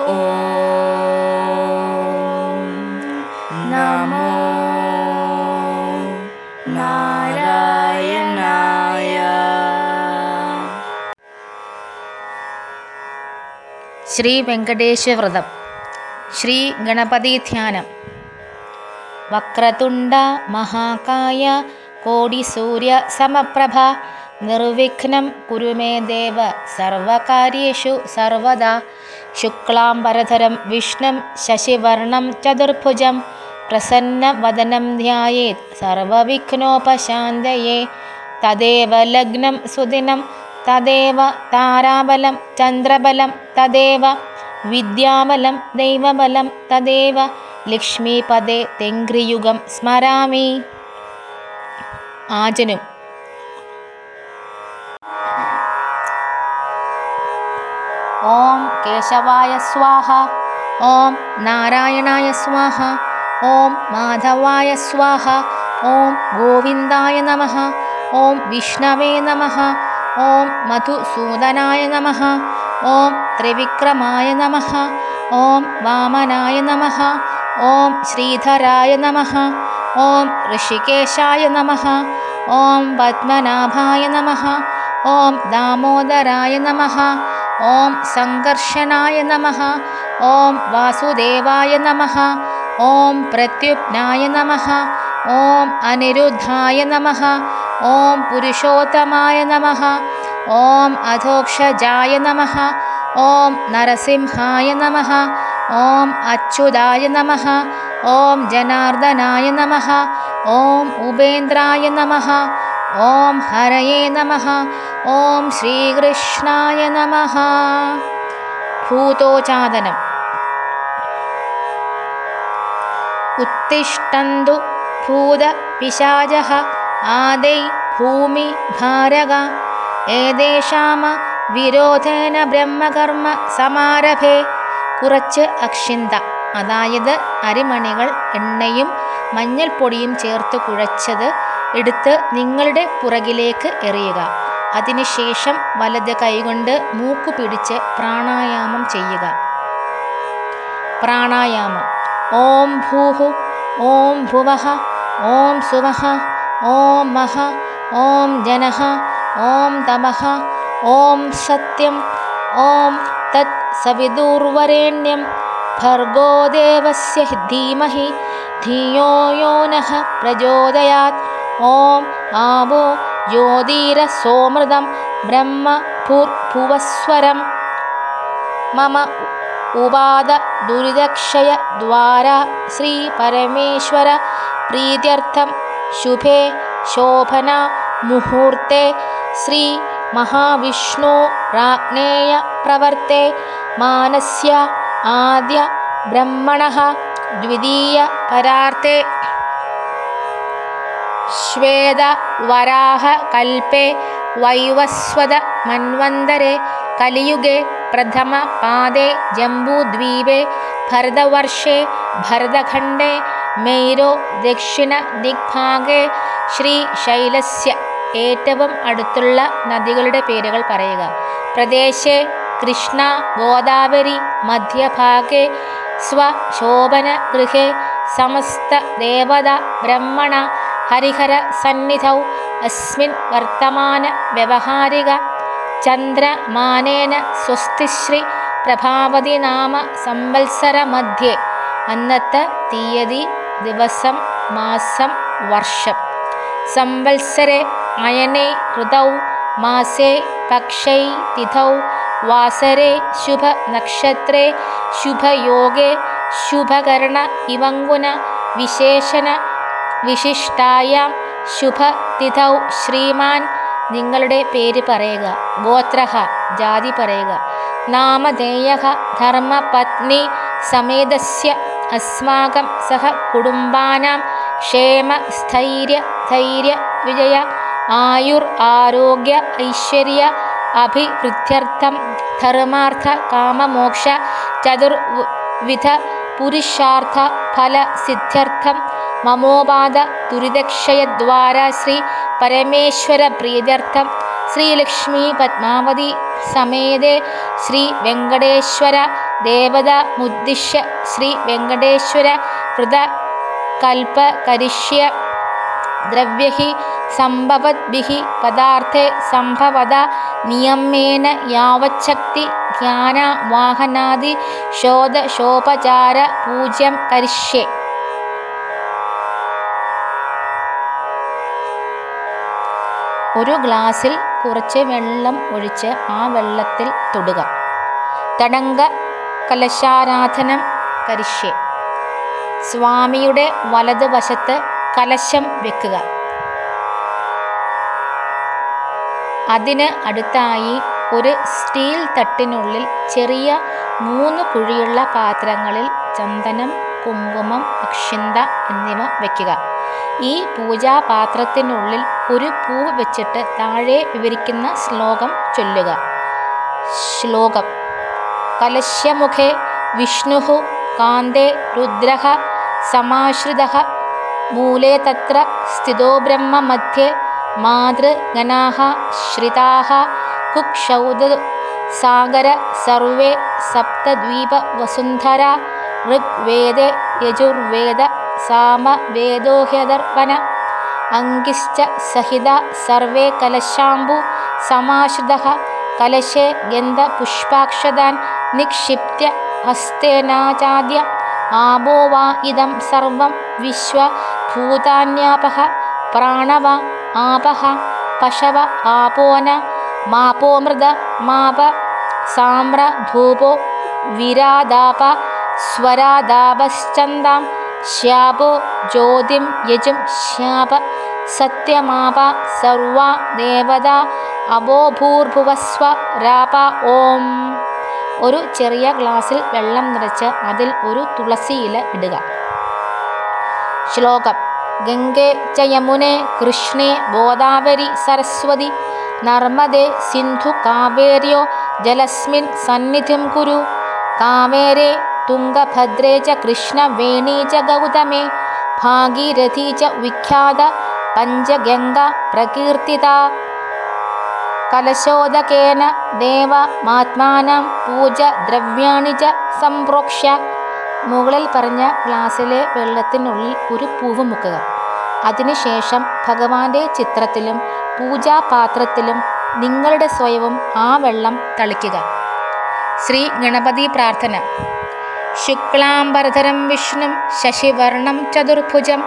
ഓം നമോ ശ്രീ വെങ്കടേശ്വരവ്രതം ശ്രീ ഗണപതി ധ്യാനം വക്രതുണ്ട മഹാകായ കോടി സൂര്യ സമപ്രഭ निर्विघ्नं कुरु मे देव सर्वकार्येषु सर्वदा शुक्लाम्बरधरं विष्णुं शशिवर्णं चतुर्भुजं प्रसन्नवदनं ध्यायेत् सर्वविघ्नोपशान्तये तदेव लग्नं सुदिनं तदेव ताराबलं चन्द्रबलं तदेव विद्याबलं दैवबलं तदेव लक्ष्मीपदे तेङ्घ्रियुगं स्मरामि आजनु ॐ केशवाय स्वाहा ॐ नारायणाय स्वाहा ॐ माधवाय स्वाहा ॐ गोविन्दाय नमः ॐ विष्णवे नमः ॐ मधुसूदनाय नमः ॐ त्रिविक्रमाय नमः ॐ वामनाय नमः ॐ श्रीधराय नमः ॐ ऋषिकेशाय नमः ॐ पद्मनाभाय नमः ॐ दामोदराय नमः ॐ सङ्कर्षणाय नमः ॐ वासुदेवाय नमः ॐ प्रत्युप्नाय नमः ॐ अनिरुद्धाय नमः ॐ पुरुषोत्तमाय नमः ॐ अधोक्षजाय नमः ॐ नरसिंहाय नमः ॐ अच्युदाय नमः ॐ जनार्दनाय नमः ॐ उपेन्द्राय नमः ഓം ഹരയേ നമ. ഓം ശ്രീകൃഷ്ണായ നമ. ഭൂതോചാദനം. ഉത്തിഷ്ടന്തു ഭൂതപിശാച ആദൈ ഭൂമി ഭാരക. ഏതേഷാമ വിരോധേന ബ്രഹ്മകർമ്മ സമാരഭേ. കുറച്ച് അക്ഷിന്ത. അതായത് അരിമണികൾ എണ്ണയും മഞ്ഞൾപ്പൊടിയും ചേർത്ത് കുഴച്ചത് എടുത്ത് നിങ്ങളുടെ പുറകിലേക്ക് എറിയുക. അതിനുശേഷം വലത് കൈകൊണ്ട് മൂക്ക് പിടിച്ച് പ്രാണായാമം ചെയ്യുക. പ്രാണായാമം. ഓം ഭൂഹു ഓം ഭുവഹ ഓം സുവഹ ഓം മഹ ഓം ജനഹ ഓം തമഹ ഓം സത്യം ഓം തത് സവിദൂർവരേണ്യം ഭർഗോദേവസ്യ ധീമഹി ധിയോ യോ പ്രചോദയാത്. ॐ आवो ज्योधिरसोमृतं ब्रह्म भूर्भुवस्वरं मम उपादुरिदक्षय श्रीपरमेश्वर प्रीत्यर्थं शुभे शोभना मुहूर्ते श्रीमहाविष्णो राज्ञेयप्रवर्ते मानस्य आद्य ब्रह्मणः द्वितीयपरार्ते ശ്വേത വരാഹ കൽപേ വൈവസ്വത മന്വന്തരെ കലിയുഗേ പ്രഥമ പാദേ ജംബൂദ്വീപേ ഭരതവർഷേ ഭരതഖണ്ഡേ മെയ്രോ ദക്ഷിണ ദിഗ്ഭാഗേ ശ്രീശൈലസ്യ ഏറ്റവും അടുത്തുള്ള നദികളുടെ പേരുകൾ പറയുക. പ്രദേശേ കൃഷ്ണ ഗോദാവരി മധ്യഭാഗേ സ്വശോഭന ഗൃഹേ സമസ്ത ദേവത ബ്രഹ്മണ ഹരിഹര സന്നിധൗ അസ്മിൻ വർത്തമാന വ്യവഹാരിക ചന്ദ്രമാനേന സ്വസ്തിശ്രീ പ്രഭാവതി നാമ സംവത്സര മധ്യേ അന്നത്തെ തീയതി ദിവസം മാസം വർഷം സംവത്സരെ അയനേ ഋതൗ മാസേ പക്ഷൈ തിഥൗ വാസരെ ശുഭ നക്ഷത്രേ ശുഭയോഗേ ശുഭകരണ ഇവങ്കുന വിശേഷണ വിശിഷ്ടായാം. ശുഭതിഥൗ ശ്രീമാൻ. നിങ്ങളുടെ പേര് പറയുക. ഗോത്രഹ ജാതി പറയുക. നാമധേയ ധർമ്മപത്നി സമേതസ്യ അസ്മാകം സഹ കുടുംബാനാം. ക്ഷേമ സ്ഥൈര്യ ധൈര്യ വിജയ ആയുർ ആരോഗ്യ ഐശ്വര്യ അഭിവൃദ്ധ്യർത്ഥം ധർമാർത്ഥ കാമമോക്ഷ ചതുർവിധ പുരുഷാർത്ഥ ഫല സിദ്ധ്യർത്ഥം ममोपादतुरिदक्षयद्वारा श्रीपरमेश्वरप्रीत्यर्थं श्रीलक्ष्मी पद्मावती समेते श्रीवेङ्कटेश्वर हृदकल्पकरिष्य द्रव्यैः सम्भवद्भिः पदार्थे सम्भवदनियम्येन यावच्छक्ति ध्यानावाहनादिशोधशोपचार पूज्यं करिष्ये ഒരു ഗ്ലാസ്സിൽ കുറച്ച് വെള്ളം ഒഴിച്ച് ആ വെള്ളത്തിൽ തൊടുക. തടങ്ക കലശാരാധനം കരിഷ്യേ. സ്വാമിയുടെ വലതുവശത്ത് കലശം വെക്കുക. അതിന് അടുത്തായി ഒരു സ്റ്റീൽ തട്ടിനുള്ളിൽ ചെറിയ മൂന്ന് കുഴിയുള്ള പാത്രങ്ങളിൽ ചന്ദനം കുങ്കുമം അക്ഷിന്ത എന്നിവ വയ്ക്കുക ഈ പൂജാപാത്രത്തിനുള്ളിൽ ഒരു പൂവ് വെച്ചിട്ട് താഴെ വിവരിക്കുന്ന ശ്ലോകം ചൊല്ലുക. ശ്ലോകം. കലശ്യമുഖേ വിഷ്ണു കാന്തേ രുദ്ര സമാശ്രിത മൂലേ തത്ര സ്ഥിതോ ബ്രഹ്മ മധ്യേ മാതൃഗണാ ശ്രിതാ കുക്ഷൗദ സാഗര സർവേ സപ്തദ്വീപ വസുന്ധര ഋഗ്വേദേ യജുർവേദ सामवेदोह्यदर्पण। अङ्गिश्च सहिता सर्वे कलशाम्बुसमाश्रुतः कलशे गन्धपुष्पाक्षदान् निक्षिप्य हस्तेनाचाद्य आपो वा इदं सर्वं विश्वभूतान्यापः। प्राणव आपः पशव आपोन मापो मृद माप साम्रधूपो विरादाप स्वरादापश्चन्दां ശ്യാപോ ജ്യോതിം യജും ശ്യാപ സത്യമാപ സർവ ദേവത അബോഭൂർഭുവസ്വ രാപ ഓം. ഒരു ചെറിയ ഗ്ലാസ്സിൽ വെള്ളം നിറച്ച് അതിൽ ഒരു തുളസി ഇല ഇടുക. ശ്ലോകം. ഗംഗേ ച യമുനെ കൃഷ്ണേ ഗോദാവരി സരസ്വതി നർമ്മദേ സിന്ധു കാവേര്യോ ജലസ്മിൻ സന്നിധിം കുരു. കാവേരേ തുംഗഭദ്രേ ച കൃഷ്ണവേണീ ച ഗൗതമേ ഭാഗീരഥീ ച വിഖ്യാത പഞ്ചഗംഗ പ്രകീർത്തിത കലശോദകേന ദേവ മാത്മാനം പൂജ ദ്രവ്യാണി ച സംപ്രോക്ഷ്യ. മുകളിൽ പറഞ്ഞ ഗ്ലാസ്സിലെ വെള്ളത്തിനുള്ളിൽ ഒരു പൂവ് മുക്കുക. അതിനുശേഷം ഭഗവാന്റെ ചിത്രത്തിലും പൂജാപാത്രത്തിലും നിങ്ങളുടെ സ്വയവും ആ വെള്ളം തളിക്കുക. ശ്രീ ഗണപതി പ്രാർത്ഥന. शुक्लाम्बरधरं विष्णुं शशिवर्णं चतुर्भुजं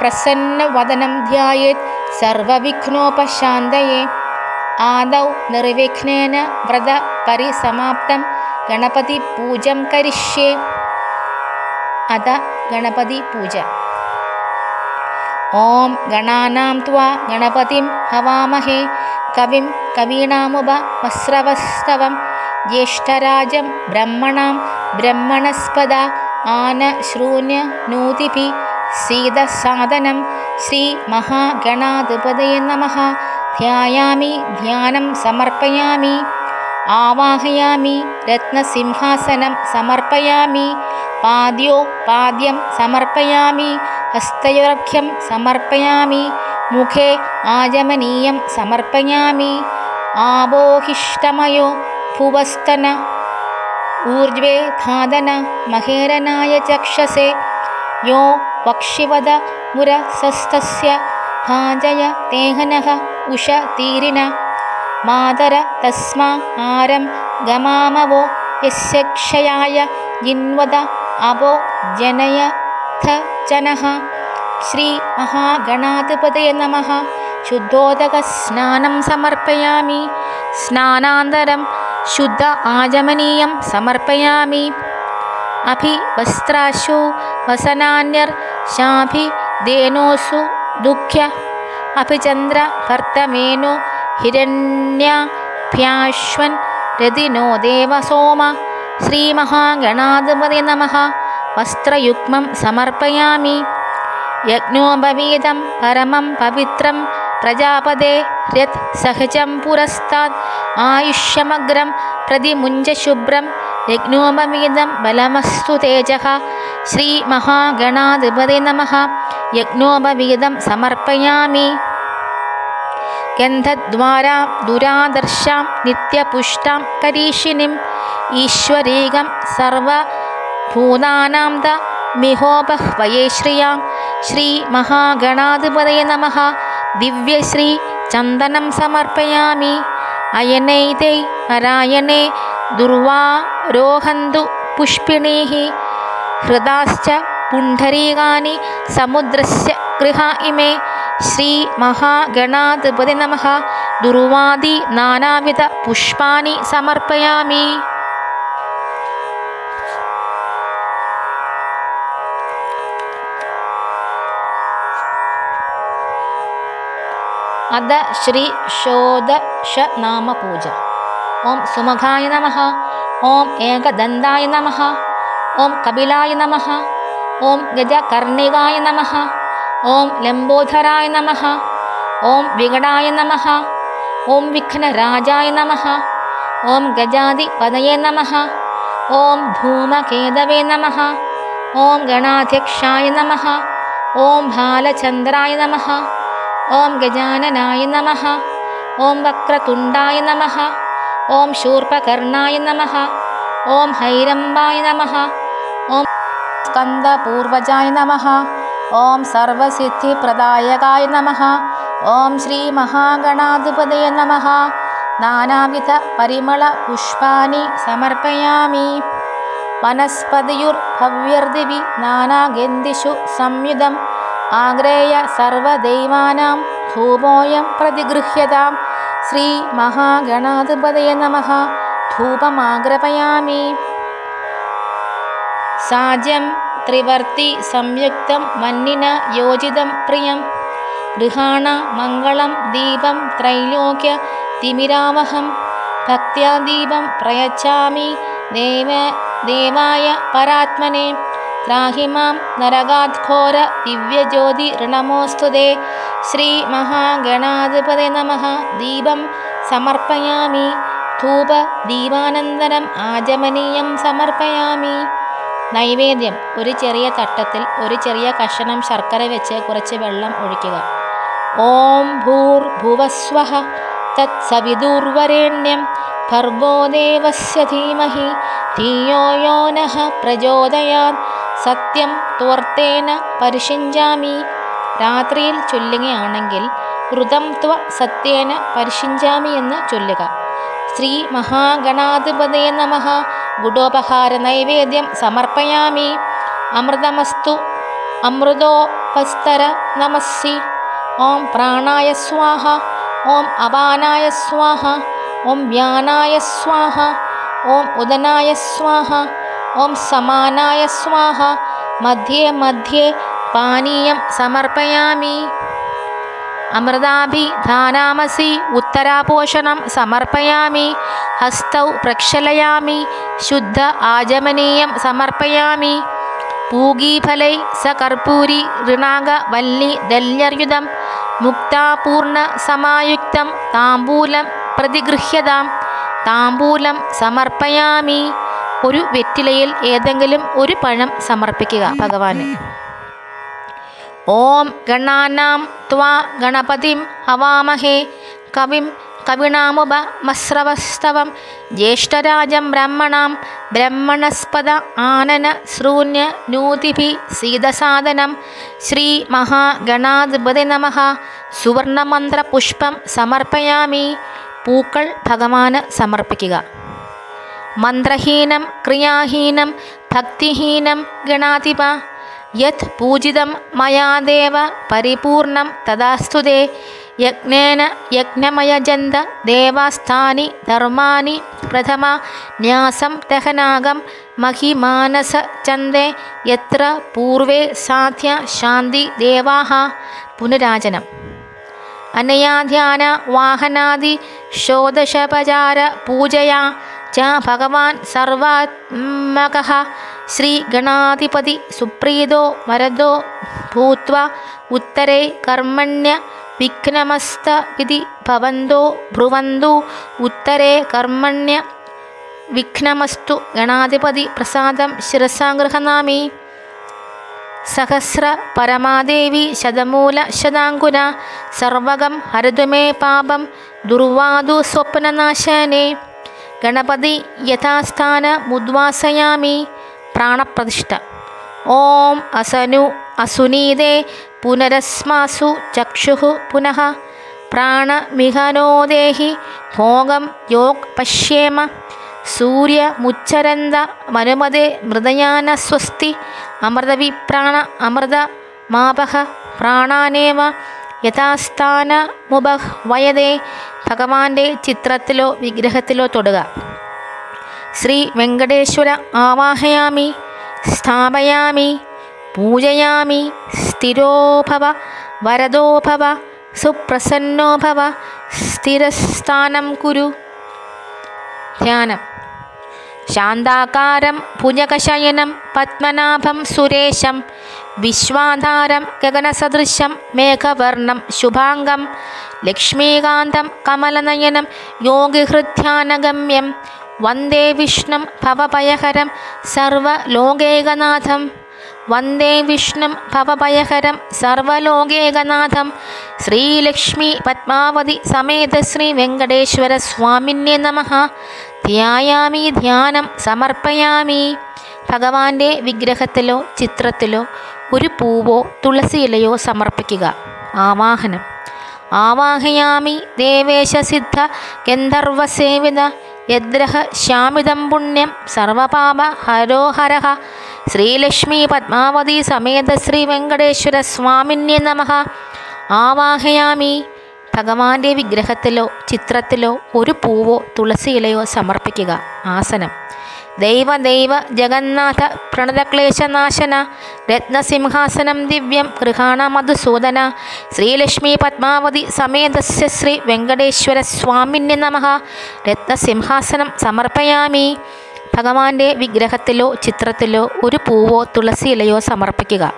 प्रसन्नवदनं ध्यायेत् सर्वविघ्नोपशान्तये। आदौ निर्विघ्नेन व्रतपरिसमाप्तं गणपतिपूजं करिष्ये। अथ गणपतिपूजा। ॐ गणानां त्वा गणपतिं हवामहे। कविं कवीनामुपस्रवस्तवम् ज्येष्ठराजं ब्रह्मणां ब्रह्मणस्पदा आनश्रून्यूदिभिः सीदस्साधनं श्रीमहागणाधिपदे नमः। ध्यायामि ध्यानं समर्पयामि। आवाहयामि रत्नसिंहासनं समर्पयामि। पाद्यो पाद्यं समर्पयामि। हस्तयोर्घ्यं समर्पयामि। मुखे आजमनीयं समर्पयामि। आवोहिष्ठमयो पूवस्तन ऊर्ज्वे धादन महेरनाय चक्षसे यो वक्षिवद मुरसस्तस्य भाजय तेहनः उष उषतीरिण माधर तस्मा आरं गमामवो यस्य क्षयाय जिन्वद अवो जनयथ जनः। श्रीमहागणाधिपतय नमः। शुद्धोदकस्नानं समर्पयामि। स्नानान्तरं शुद्ध आजमनीयं समर्पयामि। अभिवस्त्राशु वसनान्यर्शाभिधेनुःसु दुःख अभि चन्द्र भर्तमेनो हिरण्याभ्याश्वन् रदिनो देवसोम श्रीमहागणाधिपति नमः। वस्त्रयुग्मं समर्पयामि। यज्ञोपवीतं परमं पवित्रं प्रजापदे यत् सहजं पुरस्तात्। आयुष्यमग्रं प्रदिमुञ्जशुभ्रं यज्ञोपमेदं बलमस्तु तेजः। श्रीमहागणाधिपते नमः। यज्ञोपवीदं समर्पयामि। गन्धद्वारां दुरादर्शां नित्यपुष्टां करीषिणीम् ईश्वरीगं सर्वभूतानां द मिहोपह्वये श्रियां। श्रीमहागणाधिपते नमः। दिव्यश्री चन्दनं समर्पयामि। अयनैतै नरायणे दुर्वारोहन्धुपुष्पिणैः हृदाश्च पुण्डरीकानि समुद्रस्य गृहा इमे। श्रीमहागणाधिपतिनमः दुर्वादिनाविधपुष्पाणि समर्पयामि। अद श्री षोदश नामपूजा ॐ सुमुखाय नमः ॐ एकदन्ताय नमः ॐ कपिलाय नमः ॐ गजकर्णिकाय नमः ॐ लम्बोधराय नमः ॐ विगडाय नमः ॐ विघ्नराजाय नमः ॐ गजाधिपदये नमः ॐ धूमकेतवे नमः ॐ गणाध्यक्षाय नमः ॐ भालचन्द्राय नमः ॐ गजाननाय नमः। ॐ वक्रतुण्डाय नमः। ॐ शूर्पकर्णाय नमः। ॐ हैरम्बाय नमः। ॐ स्कन्दपूर्वजाय नमः। ॐ सर्वसिद्धिप्रदायकाय नमः। ॐ श्रीमहागणाधिपते नमः। नानाविधपरिमलपुष्पाणि समर्पयामि। वनस्पतियुर्भव्यर्दिभि नानागन्धिषु संयुधम् आग्रह सर्वदैवानां धूमोऽयं प्रतिगृह्यतां श्रीमहागणाधिपदय नमः धूपमाग्रपयामि साजं त्रिवर्ति संयुक्तं वनिना योजितं प्रियं गृहाणा मङ्गलं दीपं त्रैलोक्य तिमिरामहं भक्त्या दीपं प्रयच्छामि देव देवाय परात्मने സംയുക്തം മാം നരകാദ്ഘോര ദിവ്യജ്യോതി ഋണമോസ്തുതേ ശ്രീ മഹാഗണാധിപതി നമ. ദീപം സമർപ്പയാമി. ധൂപ ദീപാനന്തരം ആചമനീയം സമർപ്പയാമി. നൈവേദ്യം ഒരു ചെറിയ തട്ടത്തിൽ ഒരു ചെറിയ കഷണം ശർക്കര വെച്ച് കുറച്ച് വെള്ളം ഒഴിക്കുക. ഓം ഭൂർ ഭുവസ്വഹ. തത്സവിദുർവരേണ്യം ഭർഗോ ദേവസ്യ ധീമഹി. ധിയോ യോ നഃ പ്രചോദയാത്. സത്യം ത്വർത്തേന പരിഷിഞ്ചാമി രാത്രിയിൽ ചൊല്ലുകയാണെങ്കിൽ ഋതം ത്വ സത്യേന പരിഷിഞ്ചാമി എന്ന് ചൊല്ലുക. ശ്രീ മഹാഗണാധിപതയ നമ. ഗുഡോപഹാര നൈവേദ്യം സമർപ്പയാമി. അമൃതമസ്തു അമൃതോപസ്തര നമസ്സി. ഓം പ്രാണായ സ്വാഹ. ഓം അപാനായ സ്വാഹ. ഓം വ്യാനായ സ്വാഹ. ഓം ഉദനായ സ്വാഹ. ॐ समानाय स्वाहा मध्ये मध्ये पानीयं समर्पयामि अमृताभिधानामसि उत्तरापोषणं समर्पयामि हस्तौ प्रक्षालयामि शुद्ध आजमनीयं समर्पयामि पूगीफलै सकर्पूरी ऋणाङ्गवल्ली दल्यर्युदं मुक्तापूर्णसमायुक्तं ताम्बूलं प्रतिगृह्यतां ताम्बूलं समर्पयामि ഒരു വെറ്റിലയിൽ ഏതെങ്കിലും ഒരു പഴം സമർപ്പിക്കുക ഭഗവാന്. ഓം ഗണാനാം ത്വാ ഗണപതിം ഹവാമഹേ. കവിം കവിണാമുപ മസ്രവസ്തവം ജ്യേഷ്ഠരാജം ബ്രഹ്മണാം ബ്രഹ്മണസ്പദ ആനന ശ്രൂന്യ നൂതിഭി സീതസാധനം ശ്രീ മഹാഗണാധിപതി നമ. സുവർണമന്ത്രപുഷ്പം സമർപ്പയാമി. പൂക്കൾ ഭഗവാന് സമർപ്പിക്കുക. मन्त्रहीनं क्रियाहीनं भक्तिहीनं गणातिप यत् पूजितं मया देव परिपूर्णं तदास्तु ते यज्ञेन यज्ञमयजन्त देवास्थानि धर्माणि प्रथमा न्यासं दहनागं महिमानसचन्दे यत्र पूर्वे साध्य शान्ति देवाः। पुनराजनम्। अनया ध्यानवाहनादि षोदशपचारपूजया च भगवान् सर्वात्मकः। श्रीगणाधिपति सुप्रीदो वरदो भूत्वा उत्तरे कर्मण्य विघ्नमस्तविधि भवन्तो ब्रुवन्तु उत्तरे कर्मण्य विघ्नमस्तु गणाधिपतिप्रसादं शिरसाङ्गृहनामि। सहस्रपरमादेवी शतमूलशताङ्कुना सर्वगं हरतु मे पापं दुर्वादुःस्वप्ननाशने गणपति यथास्थान मुद्वासयामि प्राणप्रतिष्ठ ॐ असनु असुनीदे पुनरस्मासु चक्षुः पुनः प्राणमिहनो देहि भोगं योगः पश्येम सूर्यमुच्चरन्द मनुमदे मृदयानस्वस्ति अमृतविप्राण अमृतमापः प्राणानेव അമൃത മുബഹ് വയതേ ഭഗവാന്റെ ചിത്രത്തിലോ വിഗ്രഹത്തിലോ തൊടുക. ശ്രീ വെങ്കടേശ്വര ആവാഹയാമി സ്ഥാപയാമി പൂജയാമി സ്ഥിരോഭവ വരദോഭവ സുപ്രസന്നോഭവ സ്ഥിരസ്ഥാനം കുരു. ധ്യാനം. ശാന്താകാരം ഭുജകശയനം പത്മനാഭം സുരേശം വിശ്വാധാരം ഗഗനസദൃശ്യം മേഘവർണം ശുഭാംഗം ലക്ഷ്മീകാന്തം കമലനയനം യോഗിഹൃധ്യാനഗമ്യം വന്ദേ വിഷ്ണും ഭവഭയഹരം സർവലോകൈകനാഥം വന്ദേ വിഷ്ണും ഭവഭയഹരം സർവലോകേകനാഥം ശ്രീലക്ഷ്മി പത്മാവതി സമേത ശ്രീ വെങ്കടേശ്വര സ്വാമിന്യേ നമ. ധ്യായാമി ധ്യാനം സമർപ്പയാമി. ഭഗവാന്റെ വിഗ്രഹത്തിലോ ചിത്രത്തിലോ ഒരു പൂവോ തുളസിയിലയോ സമർപ്പിക്കുക. ആവാഹനം. ആവാഹയാമി ദേവേശ സിദ്ധ ഗന്ധർവസേവിത യദ്രഹ ശ്യാമിതം പുണ്യം സർവപാപ ഹരോഹരഃ ശ്രീലക്ഷ്മി പത്മാവതി സമേത ശ്രീ വെങ്കടേശ്വര സ്വാമിന്യ നമ. ആവാഹയാമി ഭഗവാന്റെ വിഗ്രഹത്തിലോ ചിത്രത്തിലോ ഒരു പൂവോ തുളസിയിലയോ സമർപ്പിക്കുക. ആസനം. ദൈവ ദൈവ ജഗന്നാഥ പ്രണതക്ലേശനാശന രത്നസിംഹാസനം ദിവ്യം ഗൃഹാണ മധുസൂദന ശ്രീലക്ഷ്മി പത്മാവതി സമേതസ്യ ശ്രീ വെങ്കടേശ്വര സ്വാമിന്യ നമ. രത്നസിംഹാസനം സമർപ്പയാമി. ഭഗവാന്റെ വിഗ്രഹത്തിലോ ചിത്രത്തിലോ ഒരു പൂവോ തുളസി ഇലയോ സമർപ്പിക്കുക.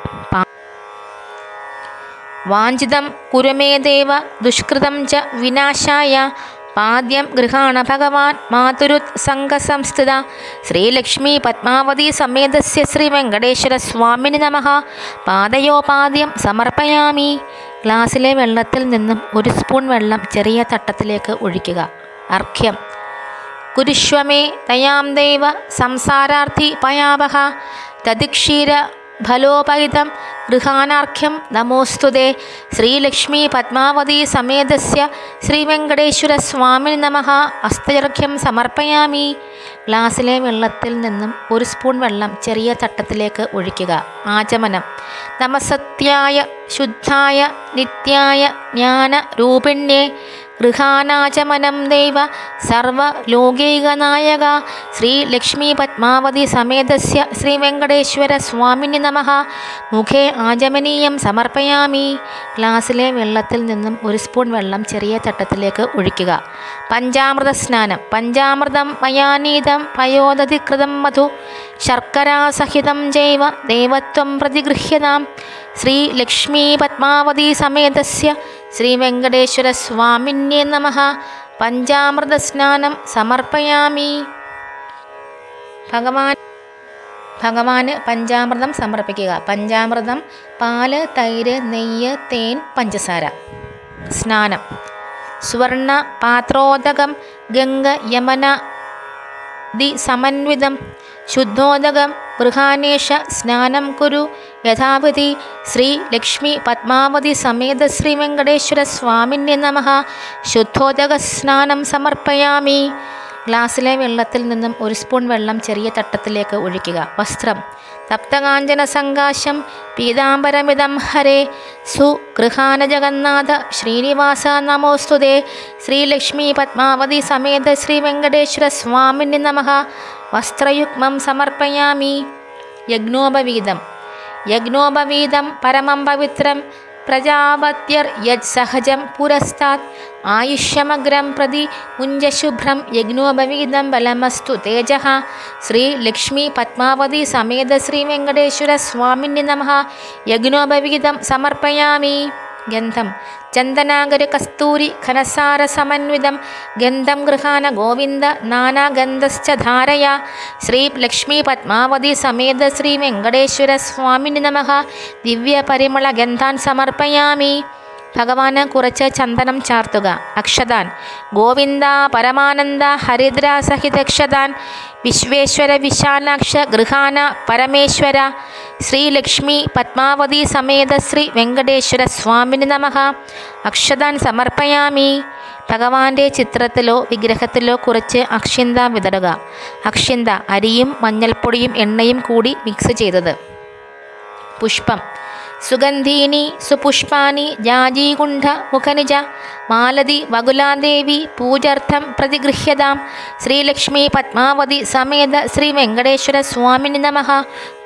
വാഞ്ചിതം കുരുമേ ദേവ ദുഷ്കൃതം ച വിനാശായ പാദ്യം ഗൃഹാണ ഭഗവാൻ മാതുരുത് സംഘസംസ്ഥിത. ശ്രീലക്ഷ്മി പത്മാവതി സമേതസ്യ ശ്രീ വെങ്കടേശ്വര സ്വാമിനി നമ. പാദയോപാദ്യം സമർപ്പയാമി. ഗ്ലാസ്സിലെ വെള്ളത്തിൽ നിന്നും ഒരു സ്പൂൺ വെള്ളം ചെറിയ തട്ടത്തിലേക്ക് ഒഴിക്കുക. അർഘ്യം. കുരുഷ്വമേ തയാം ദൈവ സംസാരാർത്ഥി പയാവഹ. തദിക്ഷീര ഫലോപഹിതം ഗൃഹാനാർഘ്യം നമോസ്തുതേ ശ്രീലക്ഷ്മി പത്മാവതി സമേതസ്യ ശ്രീവെങ്കടേശ്വര സ്വാമിനി നമ. അസ്തർഘ്യം സമർപ്പയാമി. ഗ്ലാസ്സിലെ വെള്ളത്തിൽ നിന്നും ഒരു സ്പൂൺ വെള്ളം ചെറിയ തട്ടത്തിലേക്ക് ഒഴിക്കുക. ആചമനം. നമസത്യായ ശുദ്ധായ നിത്യായ ജ്ഞാനരൂപിണ്യേ. ഗൃഹാനാചമനം ദൈവ സർവലോകൈകനായക. ശ്രീ ലക്ഷ്മി പത്മാവതി സമേതസ്യ ശ്രീ വെങ്കടേശ്വര സ്വാമിനി നമ. മുഖേ ആചമനീയം സമർപ്പയാമി. ഗ്ലാസ്സിലെ വെള്ളത്തിൽ നിന്നും ഒരു സ്പൂൺ വെള്ളം ചെറിയ തട്ടത്തിലേക്ക് ഒഴിക്കുക. പഞ്ചാമൃത സ്നാനം പഞ്ചാമൃതം മയാനീതം പയോദധികൃതം മധു. ശർക്കരാസഹിതം ജൈവ ദൈവത്വം പ്രതിഗൃഹ്യതാം. ശ്രീ ലക്ഷ്മീ പത്മാവതി സമേതസ്യ ശ്രീ വെങ്കടേശ്വര സ്വാമിന്യേ നമ. പഞ്ചാമൃത സ്നാനം സമർപ്പയാമി. ഭഗവാൻ ഭഗവാന് പഞ്ചാമൃതം സമർപ്പിക്കുക. പഞ്ചാമൃതം പാൽ തൈര് നെയ്യ് തേൻ പഞ്ചസാര. സ്നാനം. സുവർണ പാത്രോദകം ഗംഗ യമന ദി സമന്വിതം ശുദ്ധോദകം ഗൃഹാനേഷ സ്നാനം കുരു യഥാവിധി ശ്രീ ലക്ഷ്മി പത്മാവതി സമേത ശ്രീ വെങ്കടേശ്വര സ്വാമിന്യ നമ. ശുദ്ധോദക സ്നാനം സമർപ്പയാമി. ഗ്ലാസ്സിലെ വെള്ളത്തിൽ നിന്നും ഒരു സ്പൂൺ വെള്ളം ചെറിയ തട്ടത്തിലേക്ക് ഒഴിക്കുക. വസ്ത്രം. सप्तगाञ्जनसङ्घाषं पीताम्बरमिदं हरे। सुगृहानजगन्नाथ श्रीनिवासा नमोऽस्तु सुगृहाणजगन्नाथश्रीनिवास नमोऽस्तुदे श्रीलक्ष्मीपद्मावतिसमेध श्रीवेङ्कटेश्वरस्वामिनि नमः। वस्त्रयुग्मं समर्पयामि। यज्ञोपवीतं। यज्ञोपवीतं परमं पवित्रं। प्रजापत्यर्यत्सहजं पुरस्तात्। आयुष्यमग्रं प्रति मुञ्जशुभ्रं यज्ञोपवीतं बलमस्तु तेजः। श्रीलक्ष्मीपद्मावतीसमेधश्रीवेङ्कटेश्वरस्वामिनि नमः। यज्ञोपवीतं समर्पयामि। ശ്രീ ലക്ഷ്മി പത്മാവതി സമേത ശ്രീ വെങ്കടേശ്വര സ്വാമിനി നമ യജ്ഞോപവീതം സമർപ്പയാമി ഗന്ധം ചന്ദനാഗര കസ്തൂരി ഘനസാര സമന്വിതം ഗന്ധം ഗൃഹാന ഗോവിന്ദ നാനാഗന്ധശ്ച ധാരയ ശ്രീ ലക്ഷ്മി പത്മാവതി സമേത ശ്രീ വെങ്കടേശ്വര സ്വാമിനി നമ ദിവ്യപരിമള ഗന്ധാൻ സമർപ്പയാമി ഭഗവാന് കുറച്ച് ചന്ദനം ചാർത്തുക അക്ഷതാൻ ഗോവിന്ദ പരമാനന്ദ ഹരിദ്ര സഹിതക്ഷതാൻ വിശ്വേശ്വര വിശാലാക്ഷ ഗൃഹാന പരമേശ്വര ശ്രീലക്ഷ്മി പത്മാവതി സമേത ശ്രീ വെങ്കടേശ്വര സ്വാമിനി നമ. അക്ഷതാൻ സമർപ്പയാമി. ഭഗവാന്റെ ചിത്രത്തിലോ വിഗ്രഹത്തിലോ കുറച്ച് അക്ഷിന്ത വിതറുക അക്ഷിന്ത അരിയും മഞ്ഞൾപ്പൊടിയും എണ്ണയും കൂടി മിക്സ് ചെയ്തത്. പുഷ്പം. സുഗന്ധീനി സുപുഷ്പാനി ജാജീകുണ്ഠ മുഖനിജ മാലതി വകുലാദേവി പൂജാർത്ഥം പ്രതിഗൃഹ്യതാം ശ്രീലക്ഷ്മി പത്മാവതി സമേത ശ്രീ വെങ്കടേശ്വര സ്വാമിനി നമഃ.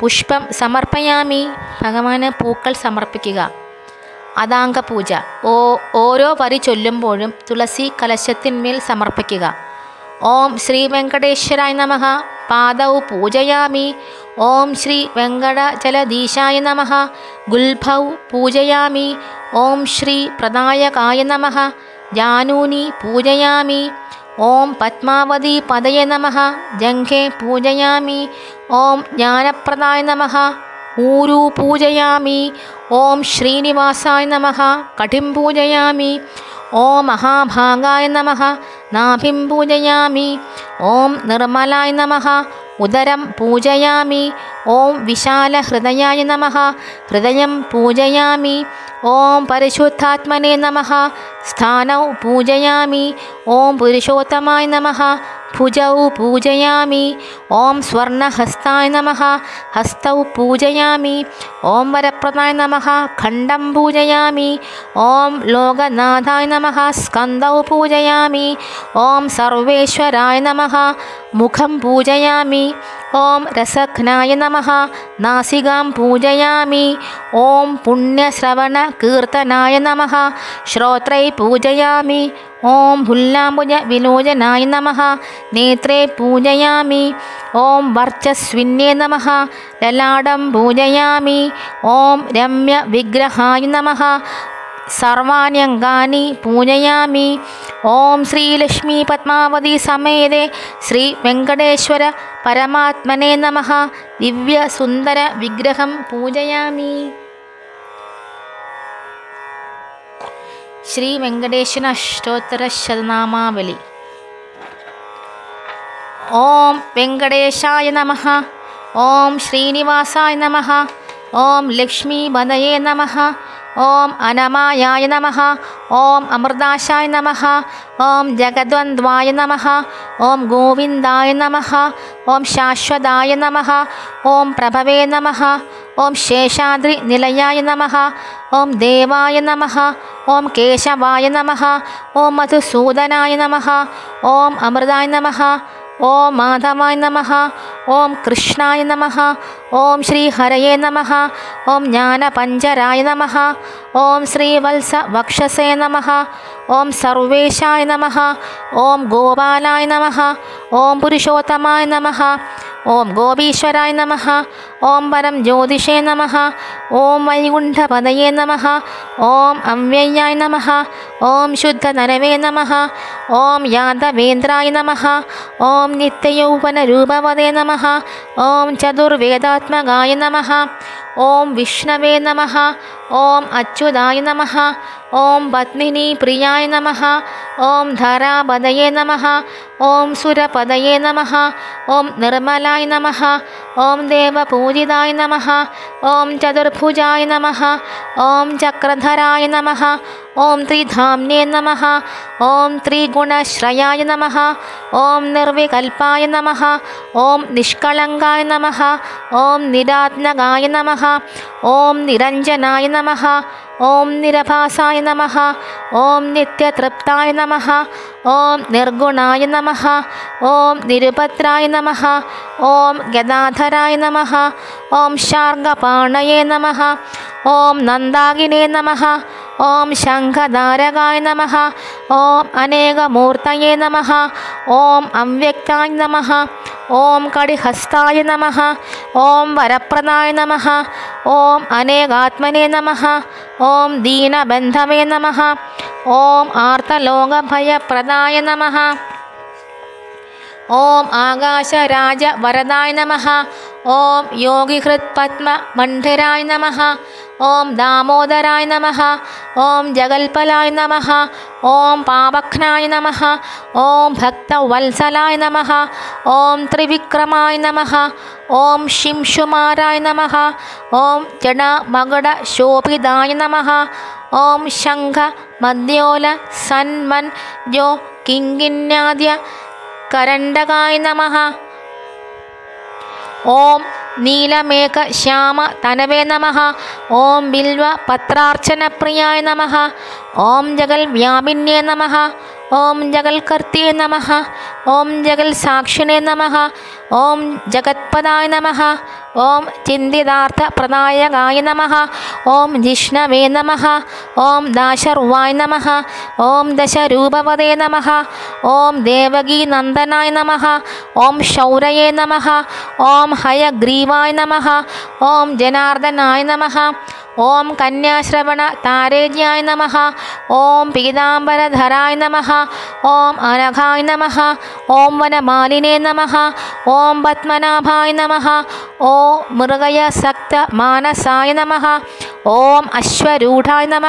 പുഷ്പം സമർപ്പയാമി. ഭഗവാന് പൂക്കൾ സമർപ്പിക്കുക. അതാംഗ പൂജ. ഓ ഓരോ വരി ചൊല്ലുമ്പോഴും തുളസി കലശത്തിന്മേൽ സമർപ്പിക്കുക. ॐ श्रीवेङ्कटेश्वराय नमः पादौ पूजयामि। ॐ श्रीवेङ्कटचलधीशाय नमः गुल्फौ पूजयामि। ॐ श्रीप्रदायकाय नमः जानूनि पूजयामि। ॐ पद्मावतीपदये नमः जङ्घे पूजयामि। ॐ ज्ञानप्रदाय नमः ऊरु पूजयामि ॐ श्रीनिवासाय नमः कटिं पूजयामि ॐ महाभागाय नमः नाभिं पूजयामि ॐ निर्मलाय नमः उदरं पूजयामि ॐ विशालहृदयाय नमः हृदयं पूजयामि ॐ परिशुद्धात्मने नमः स्थानौ पूजयामि ॐ पुरुषोत्तमाय नमः भुजौ पूजयामि। ॐ स्वर्णहस्ताय नमः। हस्तौ पूजयामि। ॐ वरप्रदाय नमः। खण्डं पूजयामि। ॐ लोकनाथाय नमः। स्कन्दौ पूजयामि। ॐ सर्वेश्वराय नमः। मुखं पूजयामि। ॐ रसघ्नाय नमः। नासिकां पूजयामि। ॐ पुण्यश्रवणकीर्तनाय नमः। श्रोत्रै पूजयामि। ॐ भुल्लाम्बुजविनोचनाय नमः नेत्रे पूजयामि ॐ वर्चस्विन्ये नमः ललाडं पूजयामि ॐ रम्यविग्रहाय नमः सर्वाण्यङ्गानि पूजयामि ॐ श्रीलक्ष्मीपद्मावतीसमेते श्रीवेङ्कटेश्वर परमात्मने नमः दिव्यसुन्दरविग्रहं पूजयामि श्रीवेङ्कटेशन अष्टोत्तरशलनामाबलि ॐ वेङ्कटेशाय नमः ॐ श्रीनिवासाय नमः ॐ लक्ष्मीमनये नमः ॐ अनमायाय नमः ॐ अमृताशाय नमः ॐ जगद्वन्द्वाय नमः ॐ गोविन्दाय नमः ॐ शाश्वताय नमः ॐ प्रभवे नमः ॐ शेषाद्रिनिलयाय नमः ॐ देवाय नमः ॐ केशवाय नमः ॐ मधुसूदनाय नमः ॐ अमृताय नमः ॐ माधवाय नमः ॐ कृष्णाय नमः ॐ श्रीहरये नमः ॐ ज्ञानपञ्जराय नमः ॐ ॐ श्रीवल्सवक्षसे नमः ഓം കൃഷ്ണായ നമഃ ഓം ശ്രീ ഹരയേ നമഃ ഓം ജ്ഞാനപഞ്ചരായ നമഃ ഓം ശ്രീവത്സ വക്ഷസേ നമഃ ഓം സർവേശായ നമഃ ഓം ഗോപാലായ നമഃ ഓം പുരുഷോത്തമായ നമഃ ഓം ഗോപീശ്വരായ നമഃ ഓം പരം ജ്യോതിഷേ നമഃ ഓം വൈകുണ്ഠപതയേ നമഃ ഓം അവ്യയായ നമഃ ഓം ശുദ്ധനരവേ നമഃ ഓം യാദവേന്ദ്രായ നമഃ ഓം നിത്യയൗവനരൂപവതേ നമഃ ഓം ചതുർവേദാത്മകായ നമഃ ॐ विष्णवे नमः ॐ अच्युताय नमः ॐ पत्मिनीप्रियाय नमः ॐ धरापदये नमः ॐ सुरपदये नमः ॐ निर्मलाय नमः ॐ देवपूजिताय नमः ॐ चतुर्भुजाय नमः ॐ चक्रधराय नमः ॐ त्रिधाम्ने नमः ॐ त्रिगुणश्रयाय नमः ॐ निर्विकल्पाय नमः ॐ निष्कळङ्गाय नमः ॐ निरात्मकाय नमः ॐ निरञ्जनाय नमः। ॐ निरभासाय नमः ॐ नित्यतृप्ताय नमः ॐ निर्गुणाय नमः ॐ निरुपत्राय नमः ॐ गदाधराय नमः ॐ शार्गपाणये नमः ॐ नन्दागिने नमः ॐ शङ्खधारकाय नमः ॐ अनेकमूर्तये नमः ॐ अव्यक्ताय नमः ॐ कडिहस्ताय नमः ॐ वरप्रदाय नमः ॐ अनेकात्मने नमः ॐ दीनबन्धवे नमः ॐ आर्तलोकभयप्रदाय नमः ओम् आकाशराजवरदाय नमः ॐ योगिहृत्पद्ममण्ढराय नमः ॐ दामोदराय नमः ॐ जगल्पलाय नमः ॐ पावघ्नाय नमः ॐ भक्तवत्सलाय नमः ॐ त्रिविक्रमाय नमः ॐ शिंशुमाराय नमः ॐ जडमगडशोभिदाय नमः ॐ शङ्ख मद्योल सन् मन् जो किङ्गिन्याद्य കരണ്ടകായ നമ. ഓം നീലമേഘ ശ്യാമ തനവേ നമ. ഓം ബിൽവ പത്രാർച്ചനപ്രിയായ നമ. ഓം ജഗൽ വ്യാപിന്യേ നമ. ഓം ജഗൽകർത്തിയെ നമ ഓം ജഗൽ സാക്ഷിണേ നമ ഓം ജഗത്പദായ നമ ഓം ചിന്തിതാർത്ഥ പ്രദായകായ നമ ഓം ജിഷ്ണവേ നമ ഓം ദാശർവായ നമ ഓം ദശരൂപവതേ നമ ഓം ദേവകീ നന്ദനായ നമ ഓം ശൗരയേ നമ ഓം ഹയഗ്രീവായ നമ ഓം ജനാർദ്ദനായ നമ ഓം കന്യാശ്രവണ താരേജ്യായ നമ. ഓം പീതാംബരധരായ നമ. ഓം അനഘായ നമ. ഓം വനമാലിനേ നമ. ഓം പത്മനാഭായ നമ. ഓ മൃഗയ സക്ത മാനസായ നമ. ഓം അശ്വരൂഢായ നമ.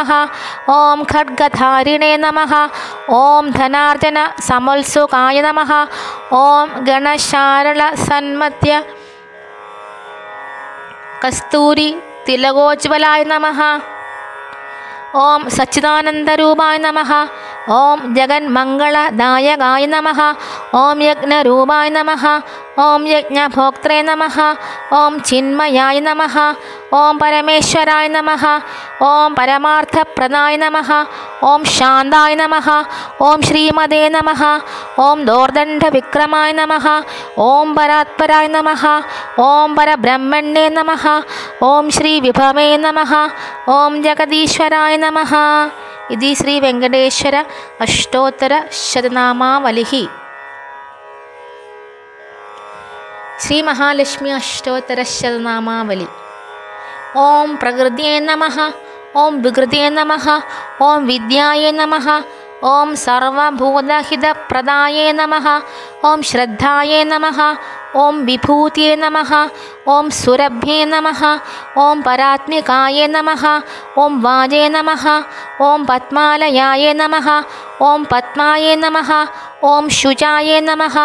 ഓം ഖഡ്ഗധാരിണേ നമ. ഓം ധനാർജന സമത്സുകായ നമ. ഓം ഗണശാരള സന്മത്യ കസ്തൂരി തിലകോജ്വലായ നമ. ഓം സച്ചിദാനന്ദരൂപായ നമ. ഓം ജഗന്മംഗളദായകായ നമ. ഓം യജ്ഞരൂപായ നമ. ॐ यज्ञभोक्त्रे नमः ॐ चिन्मयाय नमः ॐ परमेश्वराय नमः ॐ परमार्थप्रदाय नमः ॐ शान्ताय नमः ॐ श्रीमदे नमः ॐ दोर्दण्डविक्रमाय नमः ॐ परात्पराय नमः ॐ परब्रह्मण्ये नमः ॐ श्रीविभवे नमः ॐ जगदीश्वराय नमः इति श्रीवेङ्कटेश्वर अष्टोत्तरशतनामावलिः श्रीमहालक्ष्मी अष्टोत्तरश्चनामावलि ॐ प्रकृत्यै नमः ॐ विकृते नमः ॐ विद्याय नमः ॐ सर्वभूतहितप्रदाय नमः ॐ श्रद्धाय नमः ओम विभूते नमः ओम सुरभ्ये नमः ओम परात्मिकाये नमः ओम वाजे नमः ओम पद्मालयाये नमः ओम पद्माये नमः ओम शुजाय नमः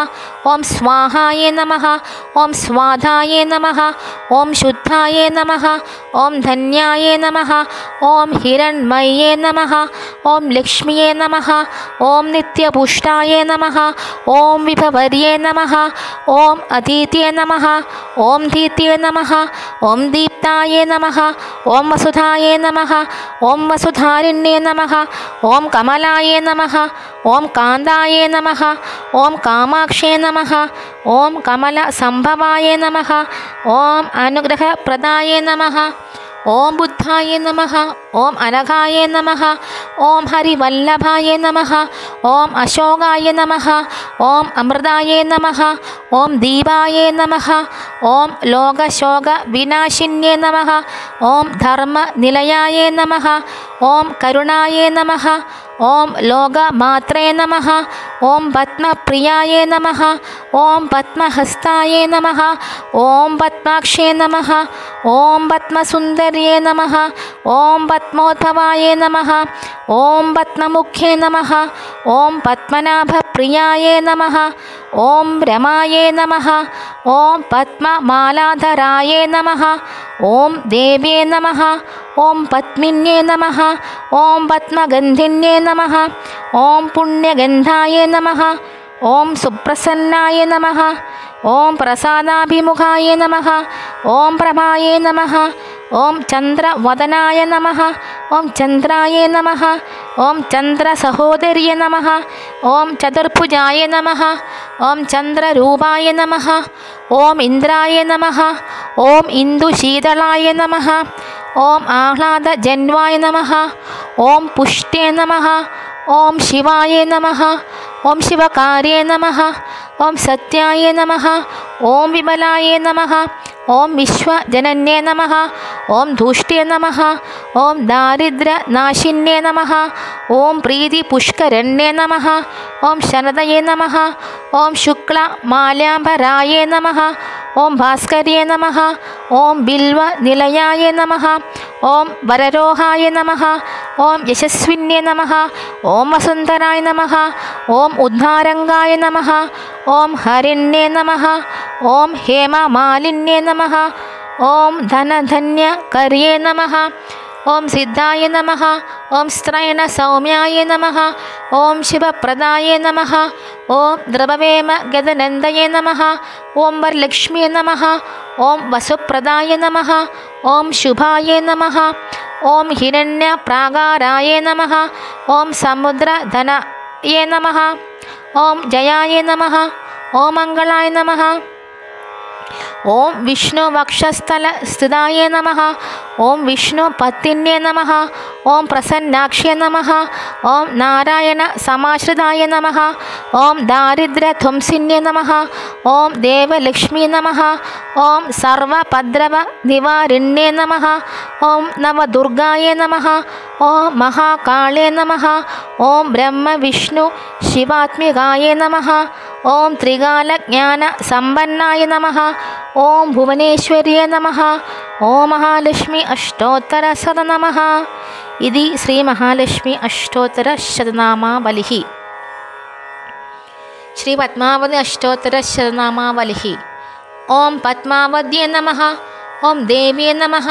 ओम स्वाहाये नमः ओम स्वाधाये नमः ओम शुद्धाये नमः ओम धन्याये नमः ओम हिरण्मये नमः ओम लक्ष्मीये नमः ओम नित्यपुष्टाये नमः ओम विभवर्ये नमः ओम अतीत्ये नमः, ॐ धीत्ये नमः, ॐ दीप्ताये नमः, ॐ वसुधाये नमः, ॐ वसुधारिण्ये नमः, ॐ कमलाये नमः, ॐ कान्दाये नमः, ॐ कामाक्षे नमः, ॐ कमलसम्भवाय नमः, ॐ अनुग्रहप्रदाय नमः। ഓം ബുദ്ധായ നമ ഓം അനഘായ നമ ഓം ഹരിവല്ലഭായ നമ ഓം അശോകായ നമ ഓം അമൃതായ നമ ഓം ദീപായ നമ ഓം ലോകശോക വിനാശിന്യ നമ ഓം ധർമ്മ നിലയായ നമ ഓം കരുണായ നമ ॐ लोकमात्रे नमः ॐ पद्मप्रियाय नमः ॐ पद्महस्ताय नमः ॐ पद्माक्षे नमः ॐ पद्मसुन्दर्ये नमः ॐ पद्मोद्भवाय नमः ॐ पद्ममुख्ये नमः पद्मनाभ पद्मनाभप्रियाय नमः ॐ रमाये नमः ॐ पद्ममालाधराय नमः ॐ देव्ये नमः ॐ पत्मिन्ये नमः ॐ पद्मगन्धिन्ये नमः ॐ पुण्यगन्धाय नमः ॐ सुप्रसन्नाय नमः ॐ प्रसादाभिमुखाय नमः ॐ प्रभाय नमः ॐ चन्द्रवदनाय नमः ॐ चन्द्राय नमः ॐ चन्द्रसहोदर्य नमः ॐ चतुर्भुजाय नमः ॐ चन्द्ररूपाय नमः ॐ इन्द्राय नमः ॐ इन्दुशीतलाय नमः ॐ आह्लादजन्वाय नमः ॐ पुष्टे नमः ॐ शिवाय नमः ॐ शिवकार्ये नमः ॐ सत्याय नमः ॐ विमलाय नमः ॐ विश्वजनन्ये नमः ॐ धूष्ट्ये नमः ॐ दारिद्र्यनाशिन्ये नमः ॐ प्रीतिपुष्करण्ये नमः ॐ शरदये नमः ॐ शुक्लमाल्याम्बराय नमः ॐ भास्कर्ये नमः ॐ बिल्वनिलयाय नमः ॐ वररोहाय नमः ॐ यशस्विन्ये नमः ॐ वसुन्धराय नमः ॐ ॐ उद्धारङ्गाय नमः ॐ हरिण्ये नमः ॐ हेममालिन्ये नमः ॐ धनधन्यकर्ये नमः ॐ सिद्धाय नमः ॐ स्त्रैण सौम्याय नमः ॐ शिवप्रदाय नमः ॐ द्रववेमगनन्दये नमः ॐ वरलक्ष्म्ये नमः ॐ वसुप्रदाय नमः ॐ शुभाय नमः ॐ हिरण्यप्रागाराय नमः ॐ समुद्रधन ये नमः। ॐ जयाय नमः। ॐ मङ्गलाय नमः। ॐ विष्णुवक्षस्थलस्तुताय नमः ॐ विष्णुपत्तिन्ये नमः ॐ प्रसन्नाक्ष्ये नमः ॐ नारायणसमाश्रिताय नमः ॐ दारिद्र्यध्वंसिन्ये नमः ॐ देवलक्ष्मी नमः ॐ सर्वभद्रवनिवारिण्ये नमः ॐ नवदुर्गाय नमः ॐ महाकाले नमः ॐ ब्रह्मविष्णुशिवात्मिगाय नमः ॐ त्रिकालज्ञानसम्पन्नाय नमः ॐ भुवनेश्वर्ये नमः ॐ महालक्ष्मी अष्टोत्तरशत नमः इति श्रीमहालक्ष्मी अष्टोत्तरशतनामावलिः श्रीपद्मावति अष्टोत्तरशतनामावलिः ॐ पद्मावत्ये नमः ॐ देव्य नमः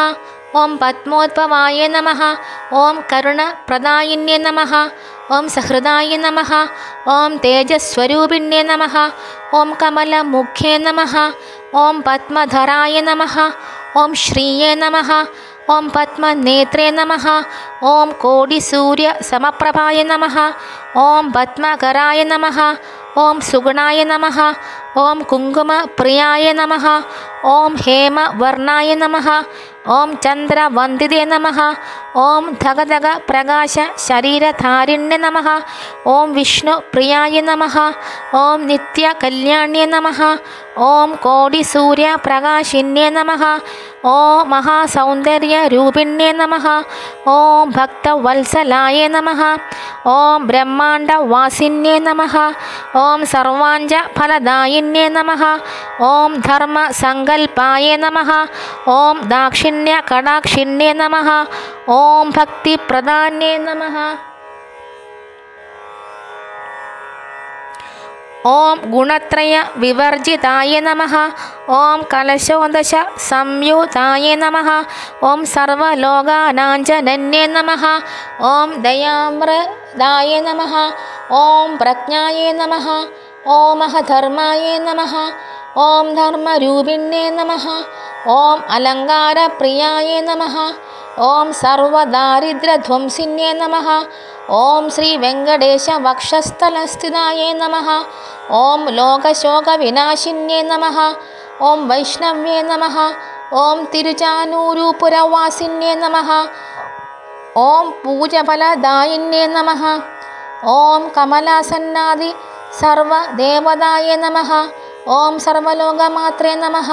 ॐ पद्मोद्भवाय नमः ॐ करुणप्रदायिन्ये नमः അഷ്ടോത്തരശതനാമാവലിः ശ്രീ പത്മാവതി അഷ്ടോത്തരശതനാമാവലിः ഓം പത്മാവദ്യേ നമ ഓം ദേവ്യേ നമ ഓം പത്മോദ്ഭവായ നമ ഓം കരുണപ്രദായിന്യേ നമ ഓം സഹൃദായ നമ ഓം തേജസ്വരൂപിണ്യേ ॐ पद्मकराय नमः ॐ सुगुणाय नमः ॐ कुङ्कुमप्रियाय नमः ॐ हेमवर्णाय नमः ॐ चन्द्रवन्दिते नमः ॐ धगधगप्रकाशशरीरधारिण्य नमः ॐ विष्णुप्रियाय नमः ॐ नित्यकल्याण्य नमः ॐ कोडिसूर्यप्रकाशिन्ये नमः ॐ महासौन्दर्यरूपिण्ये नमः ॐ भक्तवत्सलाय नमः ॐ ब्रह्म ण्डवासिन्ये नमः। ॐ सर्वाञ्जफलदायिन्ये नमः। ॐ धर्मसङ्कल्पाय नमः। ॐ दाक्षिण्यकटाक्षिण्ये नमः। ॐ भक्तिप्रधान्ये नमः। ॐ गुणत्रयविवर्जिताय नमः ॐ कलशोदश संयुताय नमः ॐ सर्वलोकानाञ्जनन्ये नमः ॐ दयामृदाय नमः ॐ प्रज्ञाय नमः ॐ अहधर्माय नमः ॐ धर्मरूपिण्ये नमः ॐ अलङ्कारप्रियाय नमः ॐ सर्वदारिद्रध्वंसिन्ये नमः ॐ श्रीवेङ्कटेशवक्षस्थलस्थिताय नमः ॐ लोकशोकविनाशिन्ये नमः ॐ वैष्णव्ये नमः ॐ तिरुचानूरुपुरवासिन्ये नमः ॐ पूजफलदायिन्ये नमः ॐ कमलासन्नादि सर्वदेवताय नमः ॐ सर्वलोकमात्रे नमः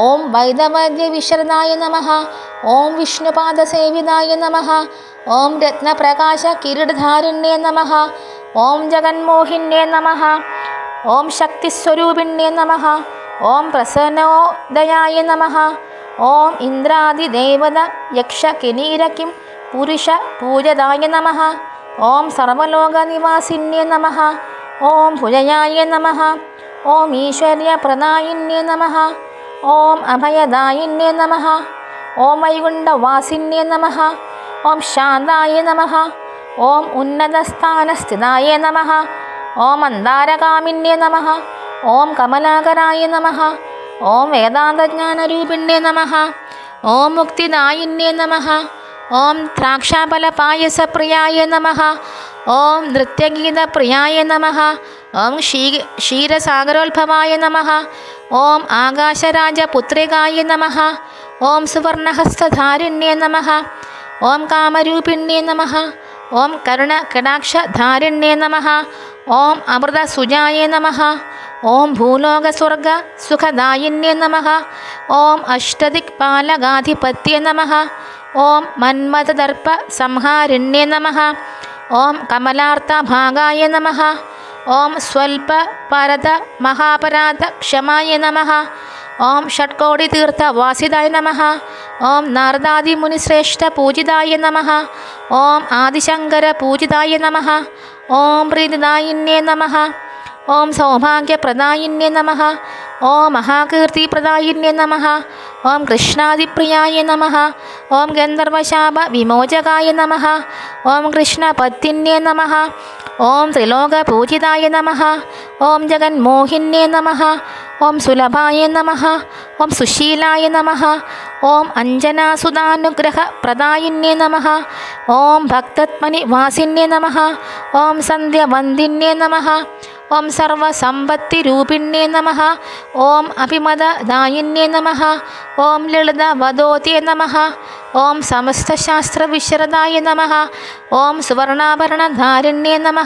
ॐ वैदवैद्यविशरदाय नमः ॐ विष्णुपादसेविनाय नमः ॐ रत्नप्रकाशकिरीटधारिण्ये नमः ॐ जगन्मोहिन्ये नमः ॐ शक्तिस्वरूपिण्ये नमः ॐ प्रसन्नोदयाय नमः ॐ इन्द्रादिदेवद यक्षकिनीरकिं पुरुषपूजदाय नमः ॐ सर्वलोकनिवासिन्ये नमः ॐ भुजयाय नमः ॐ ईश्वर्यप्रदायिन्ये नमः। ॐ अभयदायिन्ये नमः। ॐ वैगुण्डवासिन्ये नमः। ॐ शान्ताय नमः। ॐ उन्नतस्थानस्थिताय नमः। ॐ अन्धारकामिन्ये नमः। ॐ कमलाकराय नमः। ॐ वेदान्तज्ञानरूपिण्ये नमः। ॐ मुक्तिदायिन्ये नमः। ॐ द्राक्षाफलपायसप्रियाय नमः। ഓം നൃത്യഗീത പ്രിയായ നമ. ഓം ക്ഷീ ക്ഷീരസാഗരോത്ഭവായ നമ. ഓം ആകാശരാജപുത്രികായ നമ. ഓം സുവർണഹസ്തധാരിണ്യേ നമ. ഓം കാമരൂപിണ്യേ നമ. ഓം കരുണകടാക്ഷധാരിണ്യേ നമ. ഓം അമൃതസുജായ നമ. ഓം ഭൂലോകസ്വർഗ സുഖദായിന്യേ നമ. ഓം അഷ്ടദിക്പാലകാധിപത്യേ നമ. ഓം മന്മഥദർപ്പ സംഹാരിണ്യേ നമ. ॐ कमलार्थभागाय नमः ॐ स्वल्पपरदमहापराधक्षमाय नमः ॐ षट्कोटितीर्थवासिदाय नमः ॐ नारदादिमुनिश्रेष्ठपूजिताय नमः ॐ आदिशङ्करपूजिताय नमः ॐ प्रीतिदायिन्ये नमः ॐ सौभाग्यप्रदायिन्ये नमः ॐ महाकीर्तिप्रदायिन्ये नमः ॐ कृष्णादिप्रियाय नमः ॐ गन्धर्वशापविमोचकाय नमः ॐ कृष्णपत्तिन्ये नमः ॐ त्रिलोकपूजिताय नमः ॐ जगन्मोहिन्ये नमः ॐ सुलभाय नमः ॐ सुशीलाय नमः ॐ अञ्जनासुदानुग्रहप्रदायिन्ये नमः ॐ भक्तत्मनिवासिन्ये नमः ॐ सन्ध्यवन्दिन्ये नमः ഓം സർവസമ്പത്തി രൂപിണ്യേ നമ. ഓം അഭിമത ദായിന്യേ നമ. ഓം ലളിത ഓം നമ. ഓം സമസ്തശാസ്ത്ര സമസ്തശാസ്ത്രവിശരദായ നമ. ഓം സുവർണാഭരണധാരിണ്യേ നമ.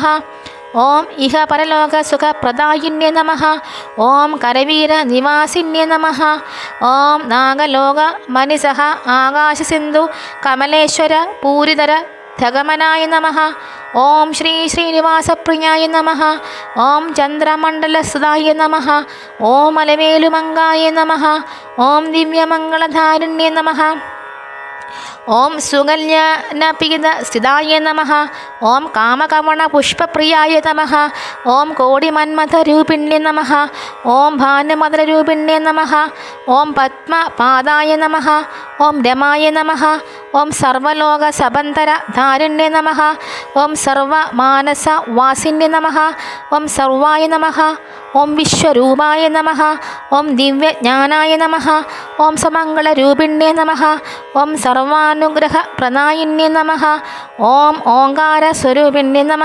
ഓം ഇഹ പരലോക സുഖപ്രദായിന്യേ നമ. ഓം കരവീര നിവാസിന്യേ നമ. ഓം നാഗലോക മനിസഹ ആകാശസിന്ധു കമലേശ്വര പൂരിതര ധഗമനായ നമ. ഓം ശ്രീ ശ്രീനിവാസപ്രിയായ നമ. ഓം ചന്ദ്രമണ്ഡലസുതായ നമ. ഓം അലവേലുമങ്കായ നമ. ഓം ദിവ്യമംഗളധാരുണ്യ നമ. ഓം സുകല്യാനപീത സ്ഥിതായ നമ. ഓം കാമകവണ പുഷ്പപ്രിയായ നമ. ഓം കോടിമന്മഥരൂപിണ്യ നമ. ഓം ഭാനുമധുരരൂപിണ്യ നമ. ഓം പത്മപാദായ നമ. ഓം രമായ നമ. ഓം സർവലോക സബന്ധര ധാരണ്യ നമ ഓം സർവ മാനസ വാസിന്യ നമ ഓം സർവായ നമ ഓം വിശ്വരൂപായ നമ ഓം ദിവ്യജ്ഞാനായ നമ ഓം സമംഗളരൂപിണ്യ നമ ഓം സർവാനുഗ്രഹ പ്രണായണ്യ നമ ഓം ഓങ്കാര സ്വരൂപിണ്യ നമ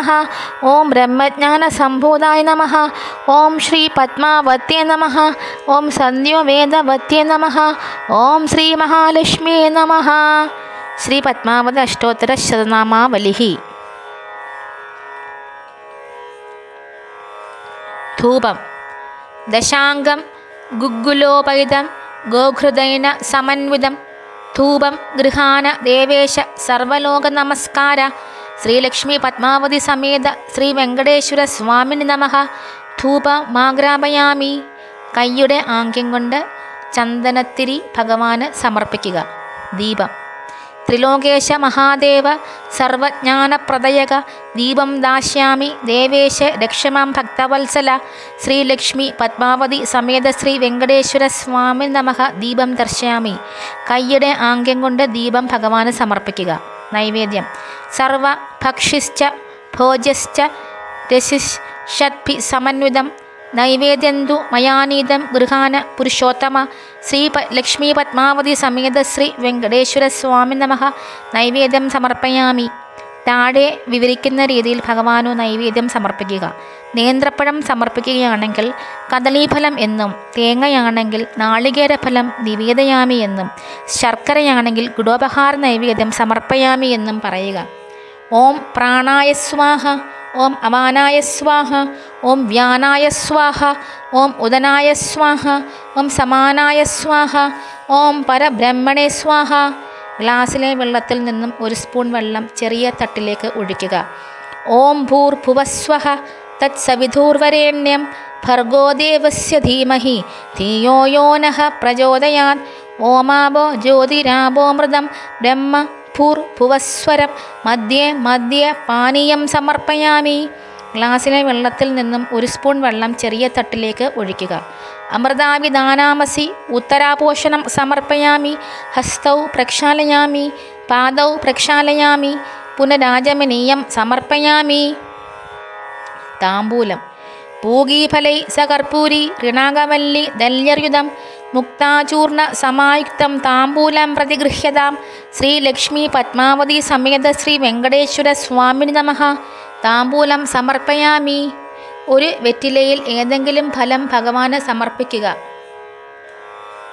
ഓം ബ്രഹ്മജ്ഞാന സംഭൂതായ നമ ഓം ശ്രീ പത്മാവത്യേ നമ ഓം സന്ധ്യോവേദവത്യേ നമ ഓം ശ്രീ മഹാലക്ഷ്മിയേ നമ ശ്രീ പത്മാവതി അഷ്ടോത്തര ശതനാമാവലി ധൂപം. ദശാംഗം ഗുഗ്ഗുലോപൈതം ഗോഘൃദൈന സമന്വിതം. ധൂപം ഗൃഹാന ദേവേശ സർവലോക നമസ്കാര ശ്രീലക്ഷ്മി പത്മാവതി സമേത ശ്രീ വെങ്കടേശ്വര സ്വാമിനി നമ ധൂപമാഗ്രാപയാമി കൈയുടെ ആംഗ്യം കൊണ്ട് ചന്ദനത്തിരി ഭഗവാന് സമർപ്പിക്കുക. ദീപം. ത്രിലോകേശ മഹാദേവ സർവജ്ഞാനപ്രദയക ദീപം ദാശ്യാമി ദേവേശ രക്ഷമാം ഭക്തവത്സല ശ്രീലക്ഷ്മി പത്മാവതി സമേത ശ്രീ വെങ്കടേശ്വര സ്വാമി നമഃ ദീപം ദർശയാമി. കയ്യുടെ ആംഗ്യം കൊണ്ട് ദീപം ഭഗവാന് സമർപ്പിക്കുക. നൈവേദ്യം. സർവ ഭക്ഷിശ്ച ഭോജ്യശ്ച രസിഷദ്ഭി സമന്വിതം നൈവേദ്യന്തു മയാനീതം ഗൃഹാന പുരുഷോത്തമ ശ്രീ പ ലക്ഷ്മി പത്മാവതി സമേത ശ്രീ വെങ്കടേശ്വര സ്വാമി നമഹ നൈവേദ്യം സമർപ്പയാമി. താഴെ വിവരിക്കുന്ന രീതിയിൽ ഭഗവാനു നൈവേദ്യം സമർപ്പിക്കുക. നേന്ത്രപ്പഴം സമർപ്പിക്കുകയാണെങ്കിൽ കദളീഫലം എന്നും തേങ്ങയാണെങ്കിൽ നാളികേരഫലം നിവേദയാമി എന്നും ശർക്കരയാണെങ്കിൽ ഗുഡോപഹാര നൈവേദ്യം സമർപ്പയാമി എന്നും പറയുക. ഓം പ്രാണായ സ്വാഹ. ഓം അമാനായ സ്വാഹ ഓം വ്യാനായ സ്വാഹ ഓം ഉദനായ സ്വാഹ ഓം സമാനായ സ്വാഹ ഓം പരബ്രഹ്മണേ സ്വാഹ. ഗ്ലാസ്സിലെ വെള്ളത്തിൽ നിന്നും ഒരു സ്പൂൺ വെള്ളം ചെറിയ തട്ടിലേക്ക് ഒഴിക്കുക. ഓം ഭൂർഭുവസ്വഹ തത് സവിധൂർവരേണ്യം ഭർഗോദേവസ്യ ധീമഹി ധിയോ യോ ഓമാബോ പ്രചോദയാത് ഓമാവോ ജ്യോതിരാവോമൃതം ബ്രഹ്മ ഭൂർഭുവസ്വരം മധ്യേ മദ്യ പാനീയം സമർപ്പയാമി. ഗ്ലാസ്സിലെ വെള്ളത്തിൽ നിന്നും ഒരു സ്പൂൺ വെള്ളം ചെറിയ തട്ടിലേക്ക് ഒഴിക്കുക. അമൃതാവിദാനാമസി ഉത്തരാപോഷണം സമർപ്പയാമി ഹസ്തൗ പ്രക്ഷാലയാമി പാദൗ പ്രക്ഷാലയാമി പുനരാജമനീയം സമർപ്പയാമി. താമ്പൂലം. പൂഗീഫലൈ സകർപ്പൂരി ഋണാകവല്ലി ദല്യർയുധം മുക്താചൂർണ സമായുക്തം താമ്പൂലം പ്രതിഗൃഹ്യതാം ശ്രീലക്ഷ്മി പത്മാവതി സമേത ശ്രീ വെങ്കടേശ്വര സ്വാമിനി നമഃ. താമ്പൂലം സമർപ്പയാമി. ഒരു വെറ്റിലയിൽ ഏതെങ്കിലും ഫലം ഭഗവാന് സമർപ്പിക്കുക.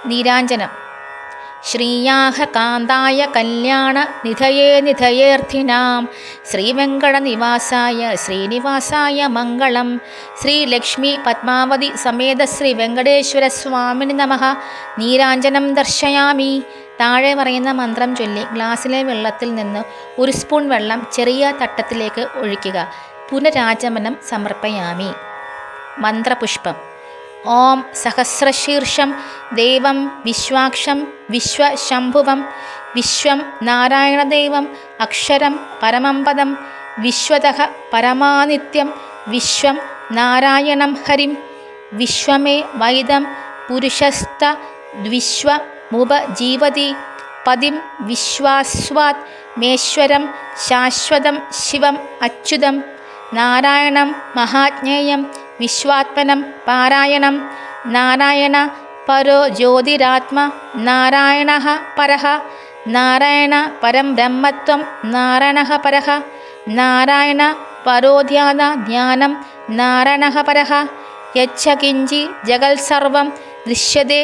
നീരാഞ്ജനം. ശ്രീയാഹ കാന്തായ കല്യാണ നിധയേ നിധയേർത്ഥിനാം ശ്രീവെങ്കടനിവാസായ ശ്രീനിവാസായ മംഗളം. ശ്രീലക്ഷ്മി പത്മാവതി സമേത ശ്രീ വെങ്കടേശ്വര സ്വാമിനി നമഹ നീരാഞ്ജനം ദർശയാമി. താഴെ പറയുന്ന മന്ത്രം ചൊല്ലി ഗ്ലാസ്സിലെ വെള്ളത്തിൽ നിന്ന് ഒരു സ്പൂൺ വെള്ളം ചെറിയ തട്ടത്തിലേക്ക് ഒഴിക്കുക. പുനരാചമനം സമർപ്പയാമി. മന്ത്രപുഷ്പം. ॐ सहस्रशीर्षं देवं विश्वाक्षं विश्वशम्भुवं विश्वं नारायणदेवम् अक्षरं परमं पदं विश्वतः परमानित्यं विश्वं नारायणं हरिं विश्वमे वैदं पुरुषस्तद्विश्वमुपजीवति पदिं विश्वास्वात् मेश्वरं शाश्वतं शिवम् अच्युतं नारायणं महाज्ञेयं विश्वात्मनं पारायणं। नारायण परो ज्योतिरात्मा। नारायणः परः। नारायण परं ब्रह्मत्वं। नारायणः परः। नारायण नारायणपरोध्यानज्ञानं नारायणः परः। यच्च किञ्चि जगत्सर्वं दृश्यते।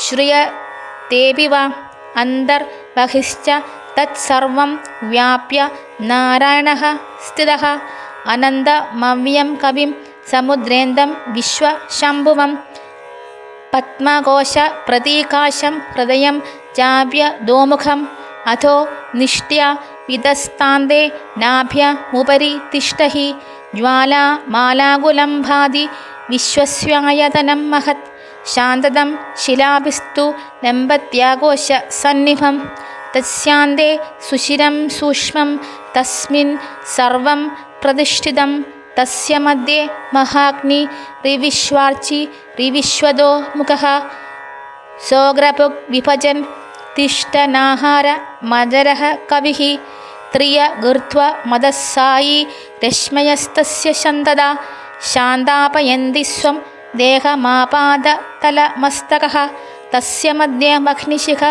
श्रूयतेऽपि वा। अन्तर्बहिश्च तत्सर्वं व्याप्य नारायणः स्थितः। अनन्तमव्यं कविं समुद्रेन्दं विश्वशम्भुवं पद्मघोषप्रतिकाशं हृदयं चाभ्यदोमुखम् अथो निष्ट्या विधस्तान्दे नाभ्यमुपरि तिष्ठहि ज्वालामालाकुलम्भादि विश्वस्यायतनं महत् शान्ततं शिलाभिस्तु लम्बत्याघोषसन्निभं तस्यान्ते सुशिरं सूक्ष्मं तस्मिन् सर्वं प्रतिष्ठितम् तस्य मध्ये महाग्नि रिविश्वार्चि रिविश्वदो मुखः सोग्रपुग् विभजन् तिष्ठनाहार मदरः कविः त्रियघुत्वमदस्सायी रश्मयस्तस्य छन्ददा शान्तापयन्ति स्वं देहमापादतलमस्तकः तस्य मध्ये मग्निशिख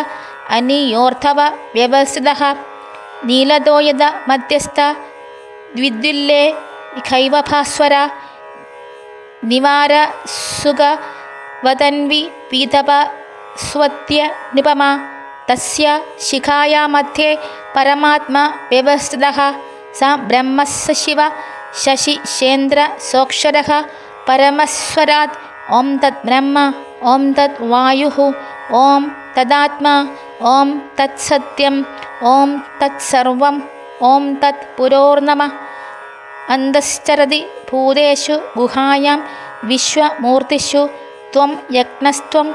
नीलदोयद मध्यस्थ द्विद्विल्ले हैवभास्वर निपमा। तस्य शिखाया मध्ये परमात्मा व्यवस्थितः। स ब्रह्मस्य शिव शशिशेन्द्रसोऽक्षरः परमस्वरात् ॐ तद् ब्रह्म ॐ तत् वायुः ॐ तदात्मा ॐ तत्सत्यम् ॐ तत्सर्वम् ॐ तत् पुरोर्नमः अन्तश्चरति भूतेषु गुहायां विश्वमूर्तिषु त्वं यज्ञस्त्वं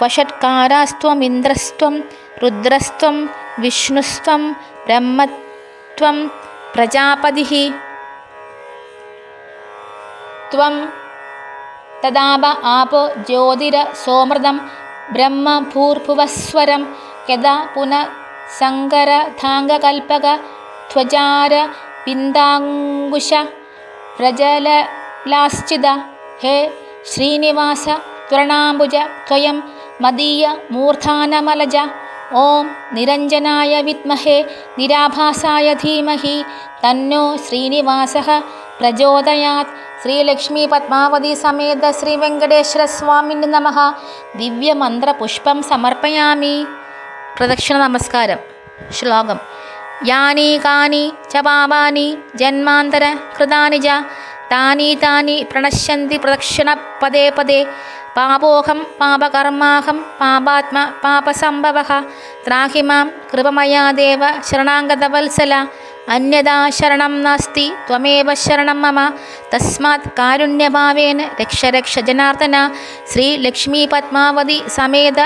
वषट्कारास्त्वमिन्द्रस्त्वं रुद्रस्त्वं विष्णुस्त्वं ब्रह्मत्वं प्रजापतिः त्वं तदाप आपो ज्योतिरसोमृतं ब्रह्मभूर्भुवस्वरं यदा पुनः सङ्करथाङ्गकल्पकध्वजार पिन्दाङ्गुश प्रजललाश्चिद हे श्रीनिवास त्वरणाम्बुज त्वयं मदीयमूर्धानमलज ॐ निरञ्जनाय विद्महे निराभासाय धीमहि। तन्नो श्रीनिवासः प्रचोदयात्। श्रीलक्ष्मीपद्मावतीसमेत श्रीवेङ्कटेश्वरस्वामिन् नमः। दिव्यमन्त्रपुष्पं समर्पयामि। प्रदक्षिणनमस्कारं। श्लाघम् यानि कानि च पापानि जन्मान्तरकृतानि च तानि तानि प्रणश्यन्ति प्रदक्षिणपदे पदे पापोऽहं पापकर्माहं पापात्मा पापसम्भवः। त्राहि मां कृपमया देव शरणाङ्गतवत्सल अन्यदा शरणं नास्ति त्वमेव शरणं मम। तस्मात् कारुण्यभावेन रक्ष रक्ष जनार्दना। श्रीलक्ष्मीपद्मावती समेत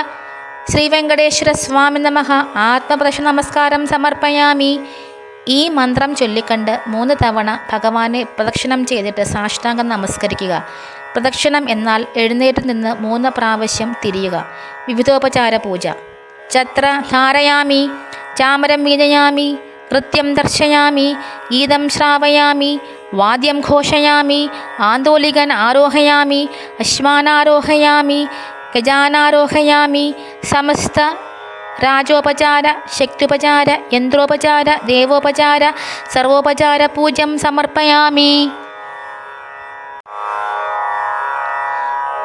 ശ്രീ വെങ്കടേശ്വര സ്വാമി നമഹ ആത്മപ്രശ നമസ്കാരം സമർപ്പയാമി. ഈ മന്ത്രം ചൊല്ലിക്കണ്ട് മൂന്ന് തവണ ഭഗവാനെ പ്രദക്ഷിണം ചെയ്തിട്ട് സാഷ്ടാംഗം നമസ്കരിക്കുക. പ്രദക്ഷിണം എന്നാൽ എഴുന്നേറ്റ് നിന്ന് മൂന്ന് പ്രാവശ്യം തിരിയുക. വിവിധോപചാര പൂജ. ചത്ര ധാരയാമി ചാമരം വീജയാമി നൃത്യം ദർശയാമി ഗീതം ശ്രാവയാമി വാദ്യം ഘോഷയാമി ആന്തോലികൻ ആരോഹയാമി അശ്വാനാരോഹയാമി ഗജാനാരോഹയാമി സമസ്ത രാജോപചാര ശക്തിപചാര യന്ത്രോപചാര ദേവോപചാര സർവോപചാര പൂജം സമർപ്പയാമി.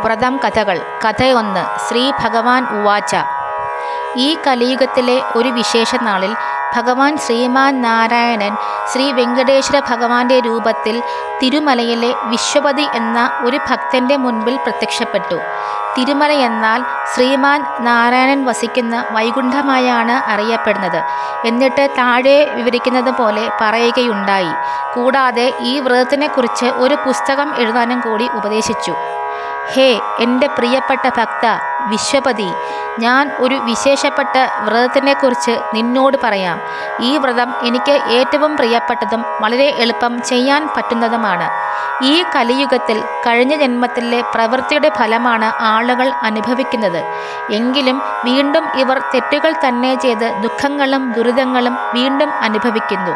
വ്രതം കഥകൾ. കഥയൊന്ന് ശ്രീ ഭഗവാൻ ഉവാച. ഈ കലിയുഗത്തിലെ ഒരു വിശേഷ നാളിൽ ഭഗവാൻ ശ്രീമാൻ നാരായണൻ ശ്രീ വെങ്കടേശ്വര ഭഗവാന്റെ രൂപത്തിൽ തിരുമലയിലെ വിശ്വപതി എന്ന ഒരു ഭക്തന്റെ മുൻപിൽ പ്രത്യക്ഷപ്പെട്ടു. തിരുമല എന്നാൽ ശ്രീമാൻ നാരായണൻ വസിക്കുന്ന വൈകുണ്ഠമായാണ് അറിയപ്പെടുന്നത്. എന്നിട്ട് താഴെ വിവരിക്കുന്നത് പോലെ പറയുകയുണ്ടായി. കൂടാതെ ഈ വ്രതത്തിനെക്കുറിച്ച് ഒരു പുസ്തകം എഴുതാനും കൂടി ഉപദേശിച്ചു. ഹേ എന്റെ പ്രിയപ്പെട്ട ഭക്ത വിശ്വപതി ഞാൻ ഒരു വിശേഷപ്പെട്ട വ്രതത്തിനെക്കുറിച്ച് നിന്നോട് പറയാം. ഈ വ്രതം എനിക്ക് ഏറ്റവും പ്രിയപ്പെട്ടതും വളരെ എളുപ്പം ചെയ്യാൻ പറ്റുന്നതുമാണ്. ഈ കലിയുഗത്തിൽ കഴിഞ്ഞ ജന്മത്തിലെ പ്രവൃത്തിയുടെ ഫലമാണ് ആളുകൾ അനുഭവിക്കുന്നത്. എങ്കിലും വീണ്ടും ഇവർ തെറ്റുകൾ തന്നെ ചെയ്ത് ദുഃഖങ്ങളും ദുരിതങ്ങളും വീണ്ടും അനുഭവിക്കുന്നു.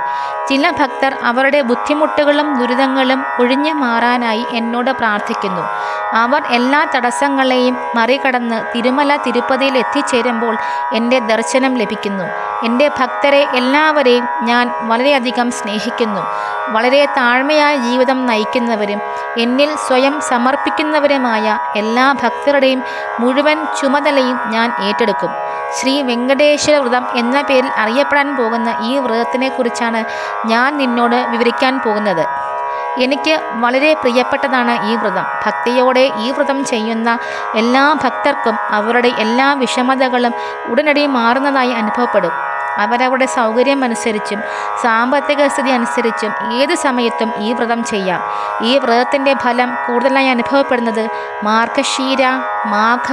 ചില ഭക്തർ അവരുടെ ബുദ്ധിമുട്ടുകളും ദുരിതങ്ങളും ഒഴിഞ്ഞു മാറാനായി എന്നോട് പ്രാർത്ഥിക്കുന്നു. അവർ എല്ലാ തടസ്സങ്ങളെയും മറികടന്ന് തിരുമല തിരുപ്പതിയിൽ എത്തിച്ചേരുമ്പോൾ എന്റെ ദർശനം ലഭിക്കുന്നു. എന്റെ ഭക്തരെ എല്ലാവരെയും ഞാൻ വളരെയധികം സ്നേഹിക്കുന്നു. വളരെ താഴ്മയായ ജീവിതം നയിക്കുന്നവരും എന്നിൽ സ്വയം സമർപ്പിക്കുന്നവരുമായ എല്ലാ ഭക്തരുടെയും മുഴുവൻ ചുമതലയും ഞാൻ ഏറ്റെടുക്കും. ശ്രീ വെങ്കടേശ്വര വ്രതം എന്ന പേരിൽ അറിയപ്പെടാൻ പോകുന്ന ഈ വ്രതത്തിനെക്കുറിച്ചാണ് ഞാൻ നിന്നോട് വിവരിക്കാൻ പോകുന്നത്. എനിക്ക് വളരെ പ്രിയപ്പെട്ടതാണ് ഈ വ്രതം. ഭക്തിയോടെ ഈ വ്രതം ചെയ്യുന്ന എല്ലാ ഭക്തർക്കും അവരുടെ എല്ലാ വിഷമതകളും ഉടനടി മാറുന്നതായി അനുഭവപ്പെടും. അവരവരുടെ സൗകര്യം അനുസരിച്ചും സാമ്പത്തിക സ്ഥിതി അനുസരിച്ചും ഏത് സമയത്തും ഈ വ്രതം ചെയ്യാം. ഈ വ്രതത്തിന്റെ ഫലം കൂടുതലായി അനുഭവപ്പെടുന്നത് മാർഗശീര മാഘ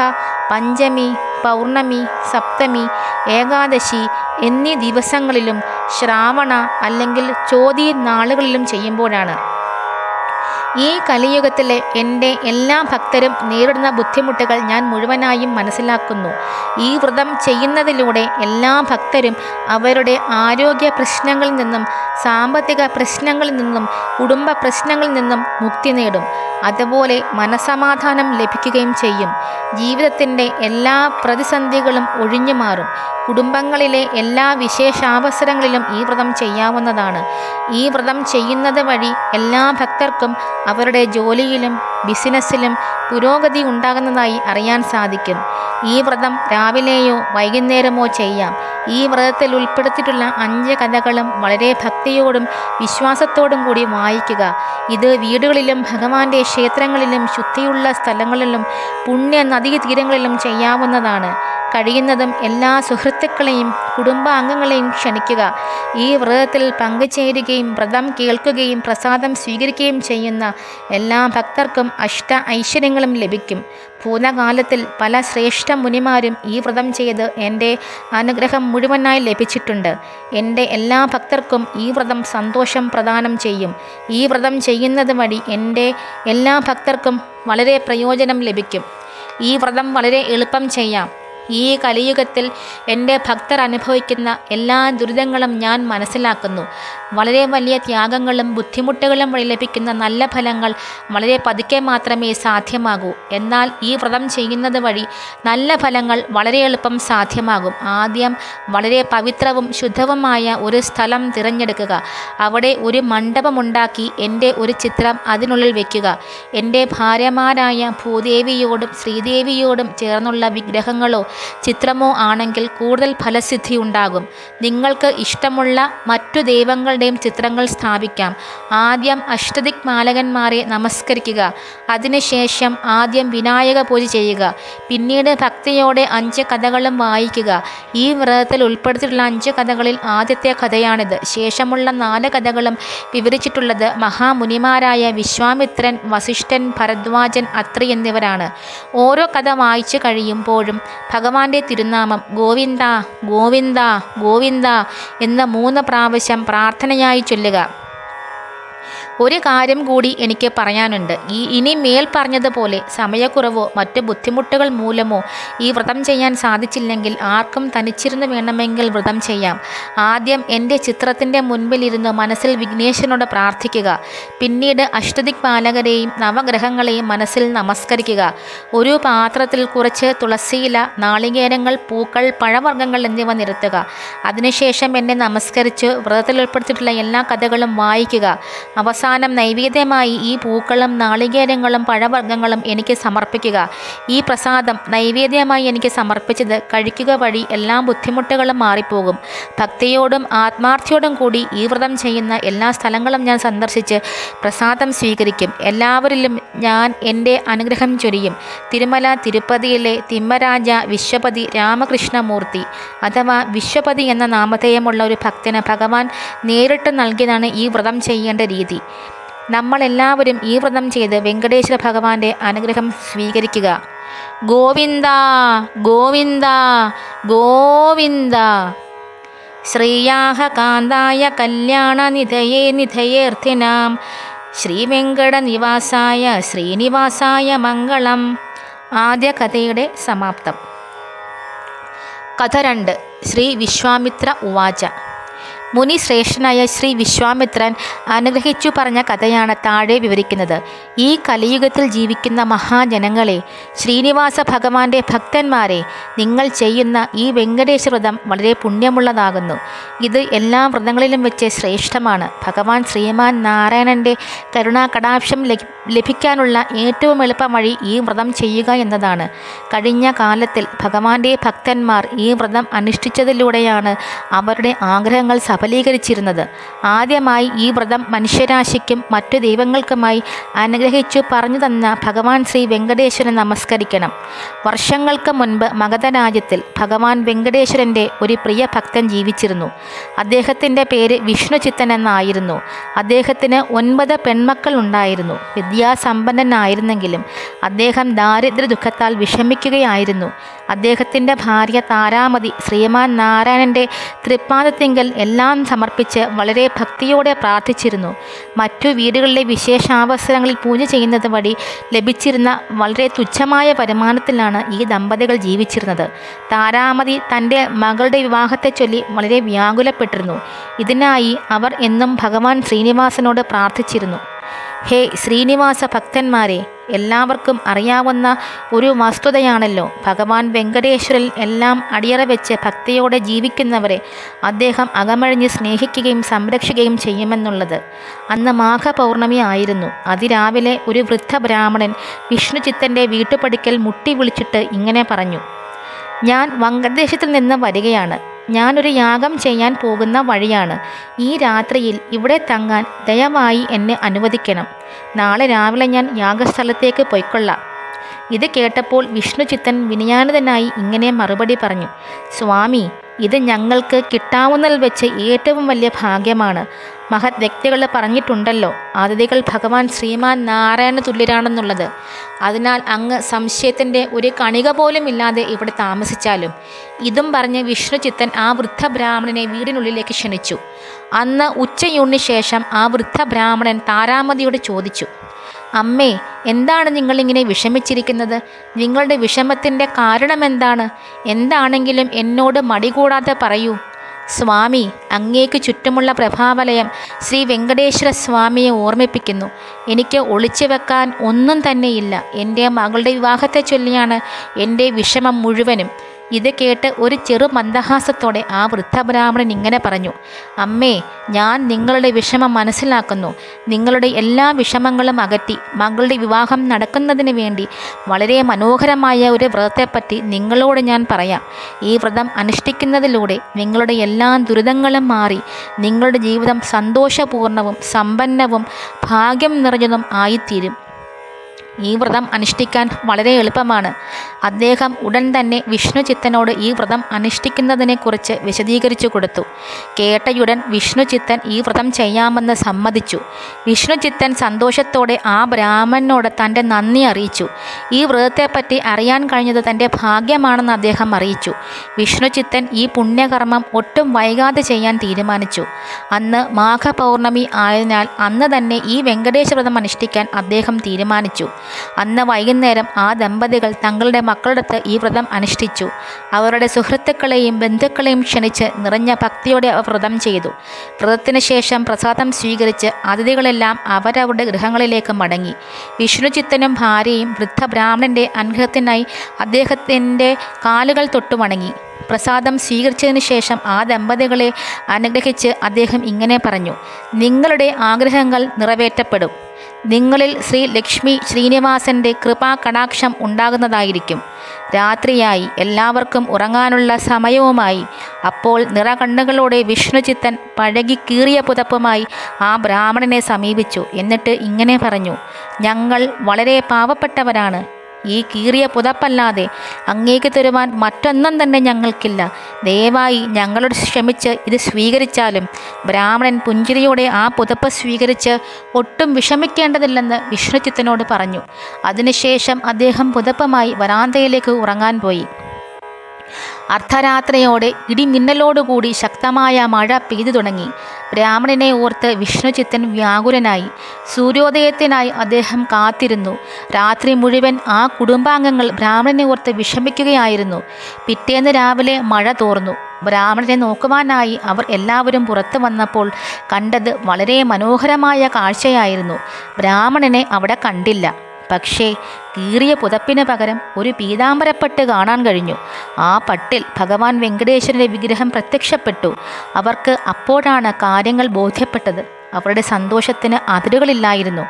പഞ്ചമി പൗർണമി സപ്തമി ഏകാദശി എന്നീ ദിവസങ്ങളിലും ശ്രാവണ അല്ലെങ്കിൽ ചോതി നാളുകളിലും ചെയ്യുമ്പോഴാണ്. ഈ കലിയുഗത്തിലെ എന്റെ എല്ലാ ഭക്തരും നേരിടുന്ന ബുദ്ധിമുട്ടുകൾ ഞാൻ മുഴുവനായും മനസ്സിലാക്കുന്നു. ഈ വ്രതം ചെയ്യുന്നതിലൂടെ എല്ലാ ഭക്തരും അവരുടെ ആരോഗ്യ പ്രശ്നങ്ങളിൽ നിന്നും സാമ്പത്തിക പ്രശ്നങ്ങളിൽ നിന്നും കുടുംബ പ്രശ്നങ്ങളിൽ നിന്നും മുക്തി നേടും. അതുപോലെ മനസമാധാനം ലഭിക്കുകയും ചെയ്യും. ജീവിതത്തിന്റെ എല്ലാ പ്രതിസന്ധികളും ഒഴിഞ്ഞു മാറും. കുടുംബങ്ങളിലെ എല്ലാ വിശേഷാവസരങ്ങളിലും ഈ വ്രതം ചെയ്യാവുന്നതാണ്. ഈ വ്രതം ചെയ്യുന്നത് വഴി എല്ലാ ഭക്തർക്കും അവരുടെ ജോലിയിലും ബിസിനസ്സിലും പുരോഗതി ഉണ്ടാകുന്നതായി അറിയാൻ സാധിക്കും. ഈ വ്രതം രാവിലെയോ വൈകുന്നേരമോ ചെയ്യാം. ഈ വ്രതത്തിൽ ഉൾപ്പെടുത്തിയിട്ടുള്ള അഞ്ച് കഥകളും വളരെ ഭക്തിയോടും വിശ്വാസത്തോടും കൂടി വായിക്കുക. ഇത് വീടുകളിലും ഭഗവാന്റെ ക്ഷേത്രങ്ങളിലും ശുദ്ധിയുള്ള സ്ഥലങ്ങളിലും പുണ്യ നദീതീരങ്ങളിലും ചെയ്യാവുന്നതാണ്. കഴിയുന്നതും എല്ലാ സുഹൃത്തുക്കളെയും കുടുംബാംഗങ്ങളെയും ക്ഷണിക്കുക. ഈ വ്രതത്തിൽ പങ്കുചേരുകയും വ്രതം കേൾക്കുകയും പ്രസാദം സ്വീകരിക്കുകയും ചെയ്യുന്ന എല്ലാ ഭക്തർക്കും അഷ്ട ഐശ്വര്യങ്ങളും ലഭിക്കും. ഭൂതകാലത്തിൽ പല ശ്രേഷ്ഠ മുനിമാരും ഈ വ്രതം ചെയ്ത് എന്റെ അനുഗ്രഹം മുഴുവനായി ലഭിച്ചിട്ടുണ്ട്. എന്റെ എല്ലാ ഭക്തർക്കും ഈ വ്രതം സന്തോഷം പ്രദാനം ചെയ്യും. ഈ വ്രതം ചെയ്യുന്നത് വഴി എന്റെ എല്ലാ ഭക്തർക്കും വളരെ പ്രയോജനം ലഭിക്കും. ഈ വ്രതം വളരെ എളുപ്പം ചെയ്യാം. ഈ കലിയുഗത്തിൽ എന്റെ ഭക്തർ അനുഭവിക്കുന്ന എല്ലാ ദുരിതങ്ങളും ഞാൻ മനസ്സിലാക്കുന്നു. വളരെ വലിയ ത്യാഗങ്ങളും ബുദ്ധിമുട്ടുകളും വഴി ലഭിക്കുന്ന നല്ല ഫലങ്ങൾ വളരെ പതുക്കെ മാത്രമേ സാധ്യമാകൂ. എന്നാൽ ഈ വ്രതം ചെയ്യുന്നത് വഴി നല്ല ഫലങ്ങൾ വളരെ എളുപ്പം സാധ്യമാകും. ആദ്യം വളരെ പവിത്രവും ശുദ്ധവുമായ ഒരു സ്ഥലം തിരഞ്ഞെടുക്കുക. അവിടെ ഒരു മണ്ഡപമുണ്ടാക്കി എന്റെ ഒരു ചിത്രം അതിനുള്ളിൽ വയ്ക്കുക എന്റെ ഭാര്യമാരായ ഭൂദേവിയോടും ശ്രീദേവിയോടും ചേർന്നുള്ള വിഗ്രഹങ്ങളോ ചിത്രമോ ആണെങ്കിൽ കൂടുതൽ ഫലസിദ്ധി ഉണ്ടാകും. നിങ്ങൾക്ക് ഇഷ്ടമുള്ള മറ്റു ദൈവങ്ങളുടെയും ചിത്രങ്ങൾ സ്ഥാപിക്കാം. ആദ്യം അഷ്ടദിക് മാലകന്മാരെ നമസ്കരിക്കുക. അതിനുശേഷം ആദ്യം വിനായക പൂജ ചെയ്യുക. പിന്നീട് ഭക്തിയോടെ അഞ്ച് കഥകളും വായിക്കുക. ഈ വ്രതത്തിൽ ഉൾപ്പെടുത്തിയിട്ടുള്ള അഞ്ച് കഥകളിൽ ആദ്യത്തെ കഥയാണിത്. ശേഷമുള്ള നാല് കഥകളും വിവരിച്ചിട്ടുള്ളത് മഹാമുനിമാരായ വിശ്വാമിത്രൻ വസിഷ്ഠൻ ഭരദ്വാജൻ അത്രി എന്നിവരാണ്. ഓരോ കഥ വായിച്ചു കഴിയുമ്പോഴും ഭഗവാന്റെ തിരുനാമം ഗോവിന്ദ ഗോവിന്ദ ഗോവിന്ദ എന്ന മൂന്ന് പ്രാവശ്യം പ്രാർത്ഥനയായി ചൊല്ലുക. ഒരു കാര്യം കൂടി എനിക്ക് പറയാനുണ്ട്. ഈ ഇനി മേൽ പറഞ്ഞതുപോലെ സമയക്കുറവോ മറ്റ് ബുദ്ധിമുട്ടുകൾ മൂലമോ ഈ വ്രതം ചെയ്യാൻ സാധിച്ചില്ലെങ്കിൽ ആർക്കും തനിച്ചിരുന്ന് വേണമെങ്കിൽ വ്രതം ചെയ്യാം. ആദ്യം എന്റെ ചിത്രത്തിന്റെ മുൻപിലിരുന്ന് മനസ്സിൽ വിഘ്നേശ്വരനോട് പ്രാർത്ഥിക്കുക. പിന്നീട് അഷ്ടദിക് പാലകരെയും നവഗ്രഹങ്ങളെയും മനസ്സിൽ നമസ്കരിക്കുക. ഒരു പാത്രത്തിൽ കുറച്ച് തുളസിയില നാളികേരങ്ങൾ പൂക്കൾ പഴവർഗങ്ങൾ എന്നിവ നിരത്തുക. അതിനുശേഷം എന്നെ നമസ്കരിച്ച് വ്രതത്തിൽ ഉൾപ്പെടുത്തിയിട്ടുള്ള എല്ലാ കഥകളും വായിക്കുക. അവസാനം നൈവേദ്യമായി ഈ പൂക്കളും നാളികേരങ്ങളും പഴവർഗങ്ങളും എനിക്ക് സമർപ്പിക്കുക. ഈ പ്രസാദം നൈവേദ്യമായി എനിക്ക് സമർപ്പിച്ചത് കഴിക്കുക വഴി എല്ലാ ബുദ്ധിമുട്ടുകളും മാറിപ്പോകും. ഭക്തിയോടും ആത്മാർത്ഥയോടും കൂടി ഈ വ്രതം ചെയ്യുന്ന എല്ലാ സ്ഥലങ്ങളും ഞാൻ സന്ദർശിച്ച് പ്രസാദം സ്വീകരിക്കും. എല്ലാവരിലും ഞാൻ എന്റെ അനുഗ്രഹം ചൊരിയും. തിരുമല തിരുപ്പതിയിലെ തിമ്മരാജ വിശ്വപതി രാമകൃഷ്ണമൂർത്തി അഥവാ വിശ്വപതി എന്ന നാമധേയമുള്ള ഒരു ഭക്തന് ഭഗവാൻ നേരിട്ട് നൽകിയതാണ് ഈ വ്രതം ചെയ്യേണ്ട രീതി. നമ്മളെല്ലാവരും ഈ വ്രതം ചെയ്ത് വെങ്കടേശ്വര ഭഗവാന്റെ അനുഗ്രഹം സ്വീകരിക്കുക. ഗോവിന്ദ ഗോവിന്ദ ഗോവിന്ദ. ശ്രീയാഹ കാന്തായ കല്യാണ നിധയേ നിധയേർത്ഥിനാം ശ്രീവെങ്കടനിവാസായ ശ്രീനിവാസായ മംഗളം. ആദ്യ കഥയുടെ സമാപ്തം. കഥ രണ്ട്. ശ്രീ വിശ്വാമിത്ര ഉവാച. മുനി ശ്രേഷ്ഠനായ ശ്രീ വിശ്വാമിത്രൻ അനുഗ്രഹിച്ചു പറഞ്ഞ കഥയാണ് താഴെ വിവരിക്കുന്നത്. ഈ കലിയുഗത്തിൽ ജീവിക്കുന്ന മഹാജനങ്ങളെ ശ്രീനിവാസ ഭഗവാന്റെ ഭക്തന്മാരെ നിങ്ങൾ ചെയ്യുന്ന ഈ വെങ്കടേശ വ്രതം വളരെ പുണ്യമുള്ളതാകുന്നു. ഇത് എല്ലാ വ്രതങ്ങളിലും വെച്ച് ശ്രേഷ്ഠമാണ്. ഭഗവാൻ ശ്രീമാൻ നാരായണന്റെ കരുണാകടാക്ഷം ലഭി- ലഭിക്കാനുള്ള ഏറ്റവും എളുപ്പ വഴി ഈ വ്രതം ചെയ്യുക എന്നതാണ്. കഴിഞ്ഞ കാലത്തിൽ ഭഗവാന്റെ ഭക്തന്മാർ ഈ വ്രതം അനുഷ്ഠിച്ചതിലൂടെയാണ് അവരുടെ ആഗ്രഹങ്ങൾ സഫലീകരിച്ചിരുന്നത്. ആദ്യമായി ഈ വ്രതം മനുഷ്യരാശിക്കും മറ്റു ദൈവങ്ങൾക്കുമായി അനുഗ്രഹിച്ചു പറഞ്ഞു തന്ന ഭഗവാൻ ശ്രീ വെങ്കടേശ്വരൻ നമസ്കരിക്കണം. വർഷങ്ങൾക്ക് മുൻപ് മഗധ രാജ്യത്തിൽ ഭഗവാൻ വെങ്കടേശ്വരന്റെ ഒരു പ്രിയ ഭക്തൻ ജീവിച്ചിരുന്നു. അദ്ദേഹത്തിന്റെ പേര് വിഷ്ണുചിത്തൻ എന്നായിരുന്നു. അദ്ദേഹത്തിന് ഒൻപത് പെൺമക്കൾ ഉണ്ടായിരുന്നു. വിദ്യാസമ്പന്നനായിരുന്നെങ്കിലും അദ്ദേഹം ദാരിദ്ര്യ ദുഃഖത്താൽ വിഷമിക്കുകയായിരുന്നു. അദ്ദേഹത്തിന്റെ ഭാര്യ താരാമതി ശ്രീമാൻ നാരായണന്റെ തൃപ്പാദത്തിങ്കൽ എല്ലാം സമർപ്പിച്ച് വളരെ ഭക്തിയോടെ പ്രാർത്ഥിച്ചിരുന്നു. മറ്റു വീടുകളിലെ വിശേഷാവസരങ്ങളിൽ പൂജ ചെയ്യുന്നത് വഴി ലഭിച്ചിരുന്ന വളരെ തുച്ഛമായ വരുമാനത്തിലാണ് ഈ ദമ്പതികൾ ജീവിച്ചിരുന്നത്. താരാമതി തന്റെ മകളുടെ വിവാഹത്തെ ചൊല്ലി വളരെ വ്യാകുലപ്പെട്ടിരുന്നു. ഇതിനായി അവർ എന്നും ഭഗവാൻ ശ്രീനിവാസനോട് പ്രാർത്ഥിച്ചിരുന്നു. ഹേ ശ്രീനിവാസ ഭക്തന്മാരെ എല്ലാവർക്കും അറിയാവുന്ന ഒരു വസ്തുതയാണല്ലോ. ഭഗവാൻ വെങ്കടേശ്വരൻ എല്ലാം അടിയറ വെച്ച് ഭക്തിയോടെ ജീവിക്കുന്നവരെ അദ്ദേഹം അകമഴിഞ്ഞ് സ്നേഹിക്കുകയും സംരക്ഷിക്കുകയും ചെയ്യുമെന്നുള്ളത് അന്ന് മാഘപൗർണമി ആയിരുന്നു. അതിരാവിലെ ഒരു വൃദ്ധ ബ്രാഹ്മണൻ വിഷ്ണുചിത്തന്റെ വീട്ടുപടിക്കൽ മുട്ടി വിളിച്ചിട്ട് ഇങ്ങനെ പറഞ്ഞു. ഞാൻ വങ്കദേശത്തിൽ നിന്ന് വരികയാണ്. ഞാനൊരു യാഗം ചെയ്യാൻ പോകുന്ന വഴിയാണ്. ഈ രാത്രിയിൽ ഇവിടെ തങ്ങാൻ ദയവായി എന്നെ അനുവദിക്കണം. നാളെ രാവിലെ ഞാൻ യാഗസ്ഥലത്തേക്ക് പൊയ്ക്കൊള്ളാം. ഇത് കേട്ടപ്പോൾ വിഷ്ണുചിത്തൻ വിനയാനിതനായി ഇങ്ങനെ മറുപടി പറഞ്ഞു സ്വാമി ഇത് ഞങ്ങൾക്ക് കിട്ടാവുന്നതിൽ വെച്ച് ഏറ്റവും വലിയ ഭാഗ്യമാണ്. മഹത് വ്യക്തികൾ പറഞ്ഞിട്ടുണ്ടല്ലോ അതിഥികൾ ഭഗവാൻ ശ്രീമാൻ നാരായണ തുല്യരാണെന്നുള്ളത്. അതിനാൽ അങ്ങ് സംശയത്തിന്റെ ഒരു കണിക പോലും ഇല്ലാതെ ഇവിടെ താമസിച്ചാലും. ഇതും പറഞ്ഞ് വിഷ്ണുചിത്തൻ ആ വൃദ്ധ ബ്രാഹ്മണനെ വീടിനുള്ളിലേക്ക് ക്ഷണിച്ചു. അന്ന് ഉച്ചയൂണിന് ശേഷം ആ വൃദ്ധ ബ്രാഹ്മണൻ താരാമതിയോട് ചോദിച്ചു അമ്മേ എന്താണ് നിങ്ങളിങ്ങനെ വിഷമിച്ചിരിക്കുന്നത്? നിങ്ങളുടെ വിഷമത്തിന്റെ കാരണമെന്താണ്? എന്താണെങ്കിലും എന്നോട് മടി കൂടാതെ പറയൂ. സ്വാമി അങ്ങേക്ക് ചുറ്റുമുള്ള പ്രഭാവലയം ശ്രീ വെങ്കടേശ്വര സ്വാമിയെ ഓർമ്മിപ്പിക്കുന്നു. എനിക്ക് ഒളിച്ചു വെക്കാൻ ഒന്നും തന്നെയില്ല. എന്റെ മകളുടെ വിവാഹത്തെ ചൊല്ലിയാണ് എന്റെ വിഷമം മുഴുവനും. ഇത് കേട്ട് ഒരു ചെറു മന്ദഹാസത്തോടെ ആ വൃദ്ധബ്രാഹ്മണൻ ഇങ്ങനെ പറഞ്ഞു അമ്മേ ഞാൻ നിങ്ങളുടെ വിഷമം മനസ്സിലാക്കുന്നു. നിങ്ങളുടെ എല്ലാ വിഷമങ്ങളും അകറ്റി മകളുടെ വിവാഹം നടക്കുന്നതിന് വേണ്ടി വളരെ മനോഹരമായ ഒരു വ്രതത്തെപ്പറ്റി നിങ്ങളോട് ഞാൻ പറയാം. ഈ വ്രതം അനുഷ്ഠിക്കുന്നതിലൂടെ നിങ്ങളുടെ എല്ലാ ദുരിതങ്ങളും മാറി നിങ്ങളുടെ ജീവിതം സന്തോഷപൂർണവും സമ്പന്നവും ഭാഗ്യം നിറഞ്ഞതും ആയിത്തീരും. ഈ വ്രതം അനുഷ്ഠിക്കാൻ വളരെ എളുപ്പമാണ്. അദ്ദേഹം ഉടൻ തന്നെ വിഷ്ണു ചിത്തനോട് ഈ വ്രതം അനുഷ്ഠിക്കുന്നതിനെക്കുറിച്ച് വിശദീകരിച്ചു കൊടുത്തു. കേട്ടയുടൻ വിഷ്ണു ചിത്തൻ ഈ വ്രതം ചെയ്യാമെന്ന് സമ്മതിച്ചു. വിഷ്ണു ചിത്തൻ സന്തോഷത്തോടെ ആ ബ്രാഹ്മണനോട് തന്റെ നന്ദി അറിയിച്ചു. ഈ വ്രതത്തെപ്പറ്റി അറിയാൻ കഴിഞ്ഞത് തന്റെ ഭാഗ്യമാണെന്ന് അദ്ദേഹം അറിയിച്ചു. വിഷ്ണു ചിത്തൻ ഈ പുണ്യകർമ്മം ഒട്ടും വൈകാതെ ചെയ്യാൻ തീരുമാനിച്ചു. അന്ന് മാഘപൗർണമി ആയതിനാൽ അന്ന് തന്നെ ഈ വെങ്കടേശ വ്രതം അനുഷ്ഠിക്കാൻ അദ്ദേഹം തീരുമാനിച്ചു. അന്ന് വൈകുന്നേരം ആ ദമ്പതികൾ തങ്ങളുടെ മക്കളടുത്ത് ഈ വ്രതം അനുഷ്ഠിച്ചു. അവരുടെ സുഹൃത്തുക്കളെയും ബന്ധുക്കളെയും ക്ഷണിച്ച് നിറഞ്ഞ ഭക്തിയോടെ അവർ വ്രതം ചെയ്തു. വ്രതത്തിന് ശേഷം പ്രസാദം സ്വീകരിച്ച് അതിഥികളെല്ലാം അവരവരുടെ ഗൃഹങ്ങളിലേക്ക് മടങ്ങി. വിഷ്ണുചിത്തനും ഭാര്യയും വൃദ്ധ ബ്രാഹ്മണന്റെ അനുഗ്രഹത്തിനായി അദ്ദേഹത്തിന്റെ കാലുകൾ തൊട്ടു വണങ്ങി പ്രസാദം സ്വീകരിച്ചതിന് ശേഷം ആ ദമ്പതികളെ അനുഗ്രഹിച്ച് അദ്ദേഹം ഇങ്ങനെ പറഞ്ഞു നിങ്ങളുടെ ആഗ്രഹങ്ങൾ നിറവേറ്റപ്പെടും. നിങ്ങളിൽ ശ്രീ ലക്ഷ്മി ശ്രീനിവാസന്റെ കൃപാ കടാക്ഷം ഉണ്ടാകുന്നതായിരിക്കും. രാത്രിയായി എല്ലാവർക്കും ഉറങ്ങാനുള്ള സമയവുമായി. അപ്പോൾ നിറകണ്ണുകളോടെ വിഷ്ണുചിത്തൻ പഴകി കീറിയ പുതപ്പുമായി ആ ബ്രാഹ്മണനെ സമീപിച്ചു. എന്നിട്ട് ഇങ്ങനെ പറഞ്ഞു ഞങ്ങൾ വളരെ പാവപ്പെട്ടവരാണ്. ഈ കീറിയ പുതപ്പല്ലാതെ അങ്ങേക്ക് തരുവാൻ മറ്റൊന്നും തന്നെ ഞങ്ങൾക്കില്ല. ദയവായി ഞങ്ങളോട് ക്ഷമിച്ച് ഇത് സ്വീകരിച്ചാലും ബ്രാഹ്മണൻ പുഞ്ചിരിയോടെ ആ പുതപ്പ് സ്വീകരിച്ച് ഒട്ടും വിഷമിക്കേണ്ടതില്ലെന്ന് വിഷ്ണുചിത്തനോട് പറഞ്ഞു. അതിനുശേഷം അദ്ദേഹം പുതപ്പുമായി വരാന്തയിലേക്ക് ഉറങ്ങാൻ പോയി. അർദ്ധരാത്രിയോടെ ഇടിമിന്നലോടുകൂടി ശക്തമായ മഴ പെയ്തു തുടങ്ങി. ബ്രാഹ്മണനെ ഓർത്ത് വിഷ്ണുചിത്തൻ വ്യാകുലനായി. സൂര്യോദയത്തിനായി അദ്ദേഹം കാത്തിരുന്നു. രാത്രി മുഴുവൻ ആ കുടുംബാംഗങ്ങൾ ബ്രാഹ്മണനെ ഓർത്ത് വിഷമിക്കുകയായിരുന്നു. പിറ്റേന്ന് രാവിലെ മഴ തോർന്നു. ബ്രാഹ്മണനെ നോക്കുവാനായി അവർ എല്ലാവരും പുറത്തു വന്നപ്പോൾ കണ്ടത് വളരെ മനോഹരമായ കാഴ്ചയായിരുന്നു. ബ്രാഹ്മണനെ അവിടെ കണ്ടില്ല. പക്ഷേ കീറിയ പുതപ്പിന് പകരം ഒരു പീതാംബരപ്പട്ട് കാണാൻ കഴിഞ്ഞു. ആ പട്ടിൽ ഭഗവാൻ വെങ്കടേശ്വരന്റെ വിഗ്രഹം പ്രത്യക്ഷപ്പെട്ടു. അവർക്ക് അപ്പോഴാണ് കാര്യങ്ങൾ ബോധ്യപ്പെട്ടത്. അവരുടെ സന്തോഷത്തിന് അതിരുകളില്ലായിരുന്നു.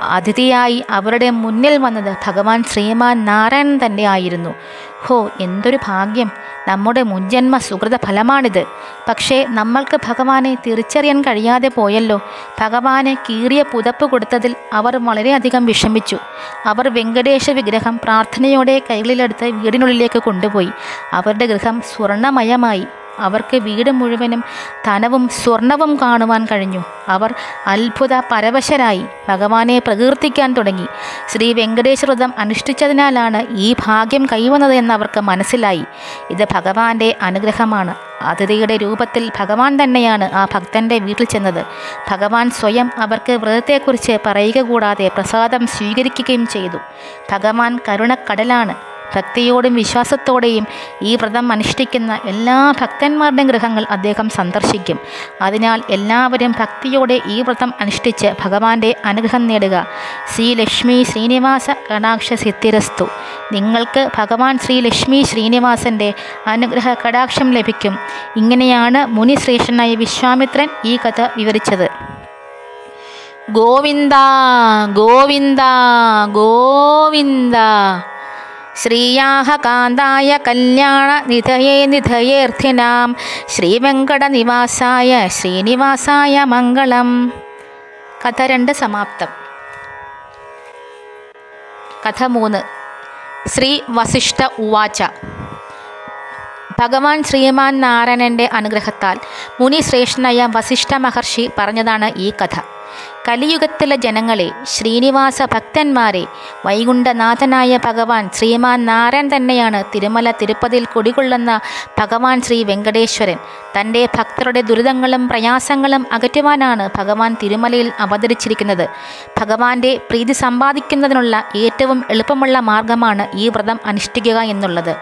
അതിഥിയായി അവരുടെ മുന്നിൽ വന്നത് ഭഗവാൻ ശ്രീമാൻ നാരായണൻ തന്നെ ആയിരുന്നു. ഹോ എന്തൊരു ഭാഗ്യം. നമ്മുടെ മുൻജന്മ സുഹൃത ഫലമാണിത്. പക്ഷേ നമ്മൾക്ക് ഭഗവാനെ തിരിച്ചറിയാൻ കഴിയാതെ പോയല്ലോ. ഭഗവാനെ കീറിയ പുതപ്പ് കൊടുത്തതിൽ അവർ വളരെയധികം വിഷമിച്ചു. അവർ വെങ്കടേശ വിഗ്രഹം പ്രാർത്ഥനയോടെ കൈകളിലെടുത്ത് വീടിനുള്ളിലേക്ക് കൊണ്ടുപോയി. അവരുടെ ഗൃഹം സ്വർണമയമായി. അവർക്ക് വീട് മുഴുവനും ധനവും സ്വർണവും കാണുവാൻ കഴിഞ്ഞു. അവർ അത്ഭുത പരവശരായി ഭഗവാനെ പ്രകീർത്തിക്കാൻ തുടങ്ങി. ശ്രീ വെങ്കടേശ്വരതം അനുഷ്ഠിച്ചതിനാലാണ് ഈ ഭാഗ്യം കൈവന്നത് എന്ന് അവർക്ക് മനസ്സിലായി. ഇത് ഭഗവാന്റെ അനുഗ്രഹമാണ്. അതിഥിയുടെ രൂപത്തിൽ ഭഗവാൻ തന്നെയാണ് ആ ഭക്തന്റെ വീട്ടിൽ ചെന്നത്. ഭഗവാൻ സ്വയം അവർക്ക് വ്രതത്തെക്കുറിച്ച് പറയുക കൂടാതെ പ്രസാദം സ്വീകരിക്കുകയും ചെയ്തു. ഭഗവാൻ കരുണക്കടലാണ്. ഭക്തിയോടും വിശ്വാസത്തോടെയും ഈ വ്രതം അനുഷ്ഠിക്കുന്ന എല്ലാ ഭക്തന്മാരുടെയും ഗൃഹങ്ങൾ അദ്ദേഹം സന്ദർശിക്കും. അതിനാൽ എല്ലാവരും ഭക്തിയോടെ ഈ വ്രതം അനുഷ്ഠിച്ച് ഭഗവാന്റെ അനുഗ്രഹം നേടുക. ശ്രീ ലക്ഷ്മി ശ്രീനിവാസ കടാക്ഷ സിദ്ധിരസ്തു. നിങ്ങൾക്ക് ഭഗവാൻ ശ്രീ ലക്ഷ്മി ശ്രീനിവാസന്റെ അനുഗ്രഹ കടാക്ഷം ലഭിക്കും. ഇങ്ങനെയാണ് മുനിശ്രേഷ്ഠനായ വിശ്വാമിത്രൻ ഈ കഥ വിവരിച്ചത്. ഗോവിന്ദ ഗോവിന്ദ ഗോവിന്ദ. ശ്രീയാഹ കാന്തായ കല്യാണ നിധയേ നിധയേർത്ഥിനാം ശ്രീവെങ്കടനിവാസായ ശ്രീനിവാസായ മംഗളം. കഥ രണ്ട് സമാപ്തം. കഥ മൂന്ന്. ശ്രീ വസിഷ്ഠ ഉവാച. ഭഗവാൻ ശ്രീമാൻ നാരായണന്റെ അനുഗ്രഹത്താൽ മുനിശ്രേഷ്ഠനായ വസിഷ്ഠ മഹർഷി പറഞ്ഞതാണ് ഈ കഥ. കലിയുഗത്തിലെ ജനങ്ങളെ ശ്രീനിവാസ ഭക്തന്മാരെ വൈകുണ്ഠനാഥനായ ഭഗവാൻ ശ്രീമാൻ നാരായൺ തന്നെയാണ് തിരുമല തിരുപ്പതിയിൽ കുടികൊള്ളുന്ന ഭഗവാൻ ശ്രീ വെങ്കടേശ്വരൻ. തന്റെ ഭക്തരുടെ ദുരിതങ്ങളും പ്രയാസങ്ങളും അകറ്റുവാനാണ് ഭഗവാൻ തിരുമലയിൽ അവതരിച്ചിരിക്കുന്നത്. ഭഗവാന്റെ പ്രീതി സമ്പാദിക്കുന്നതിനുള്ള ഏറ്റവും എളുപ്പമുള്ള മാർഗമാണ് ഈ വ്രതം അനുഷ്ഠിക്കുക എന്നുള്ളത്.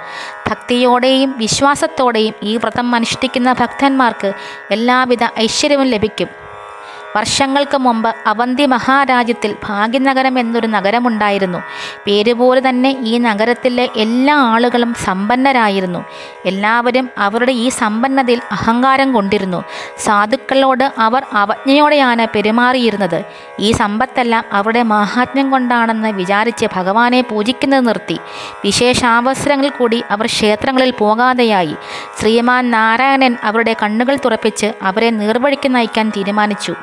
ഭക്തിയോടെയും വിശ്വാസത്തോടെയും ഈ വ്രതം അനുഷ്ഠിക്കുന്ന ഭക്തന്മാർക്ക് എല്ലാവിധ ഐശ്വര്യവും ലഭിക്കും. വർഷങ്ങൾക്ക് മുമ്പ് അവന്തി മഹാരാജ്യത്തിൽ ഭാഗ്യനഗരം എന്നൊരു നഗരമുണ്ടായിരുന്നു. പേരുപോലെ തന്നെ ഈ നഗരത്തിലെ എല്ലാ ആളുകളും സമ്പന്നരായിരുന്നു. എല്ലാവരും അവരുടെ ഈ സമ്പന്നതയിൽ അഹങ്കാരം കൊണ്ടിരുന്നു. സാധുക്കളോട് അവർ അവജ്ഞയോടെയാണ് പെരുമാറിയിരുന്നത്. ഈ സമ്പത്തെല്ലാം അവരുടെ മഹാത്മ്യം കൊണ്ടാണെന്ന് വിചാരിച്ച് ഭഗവാനെ പൂജിക്കുന്നത് നിർത്തി. വിശേഷാവസരങ്ങളിൽ കൂടി അവർ ക്ഷേത്രങ്ങളിൽ പോകാതെയായി. ശ്രീമാൻ നാരായണൻ അവരുടെ കണ്ണുകൾ തുറപ്പിച്ച് അവരെ നീർവഴിക്ക് നയിക്കാൻ തീരുമാനിച്ചു.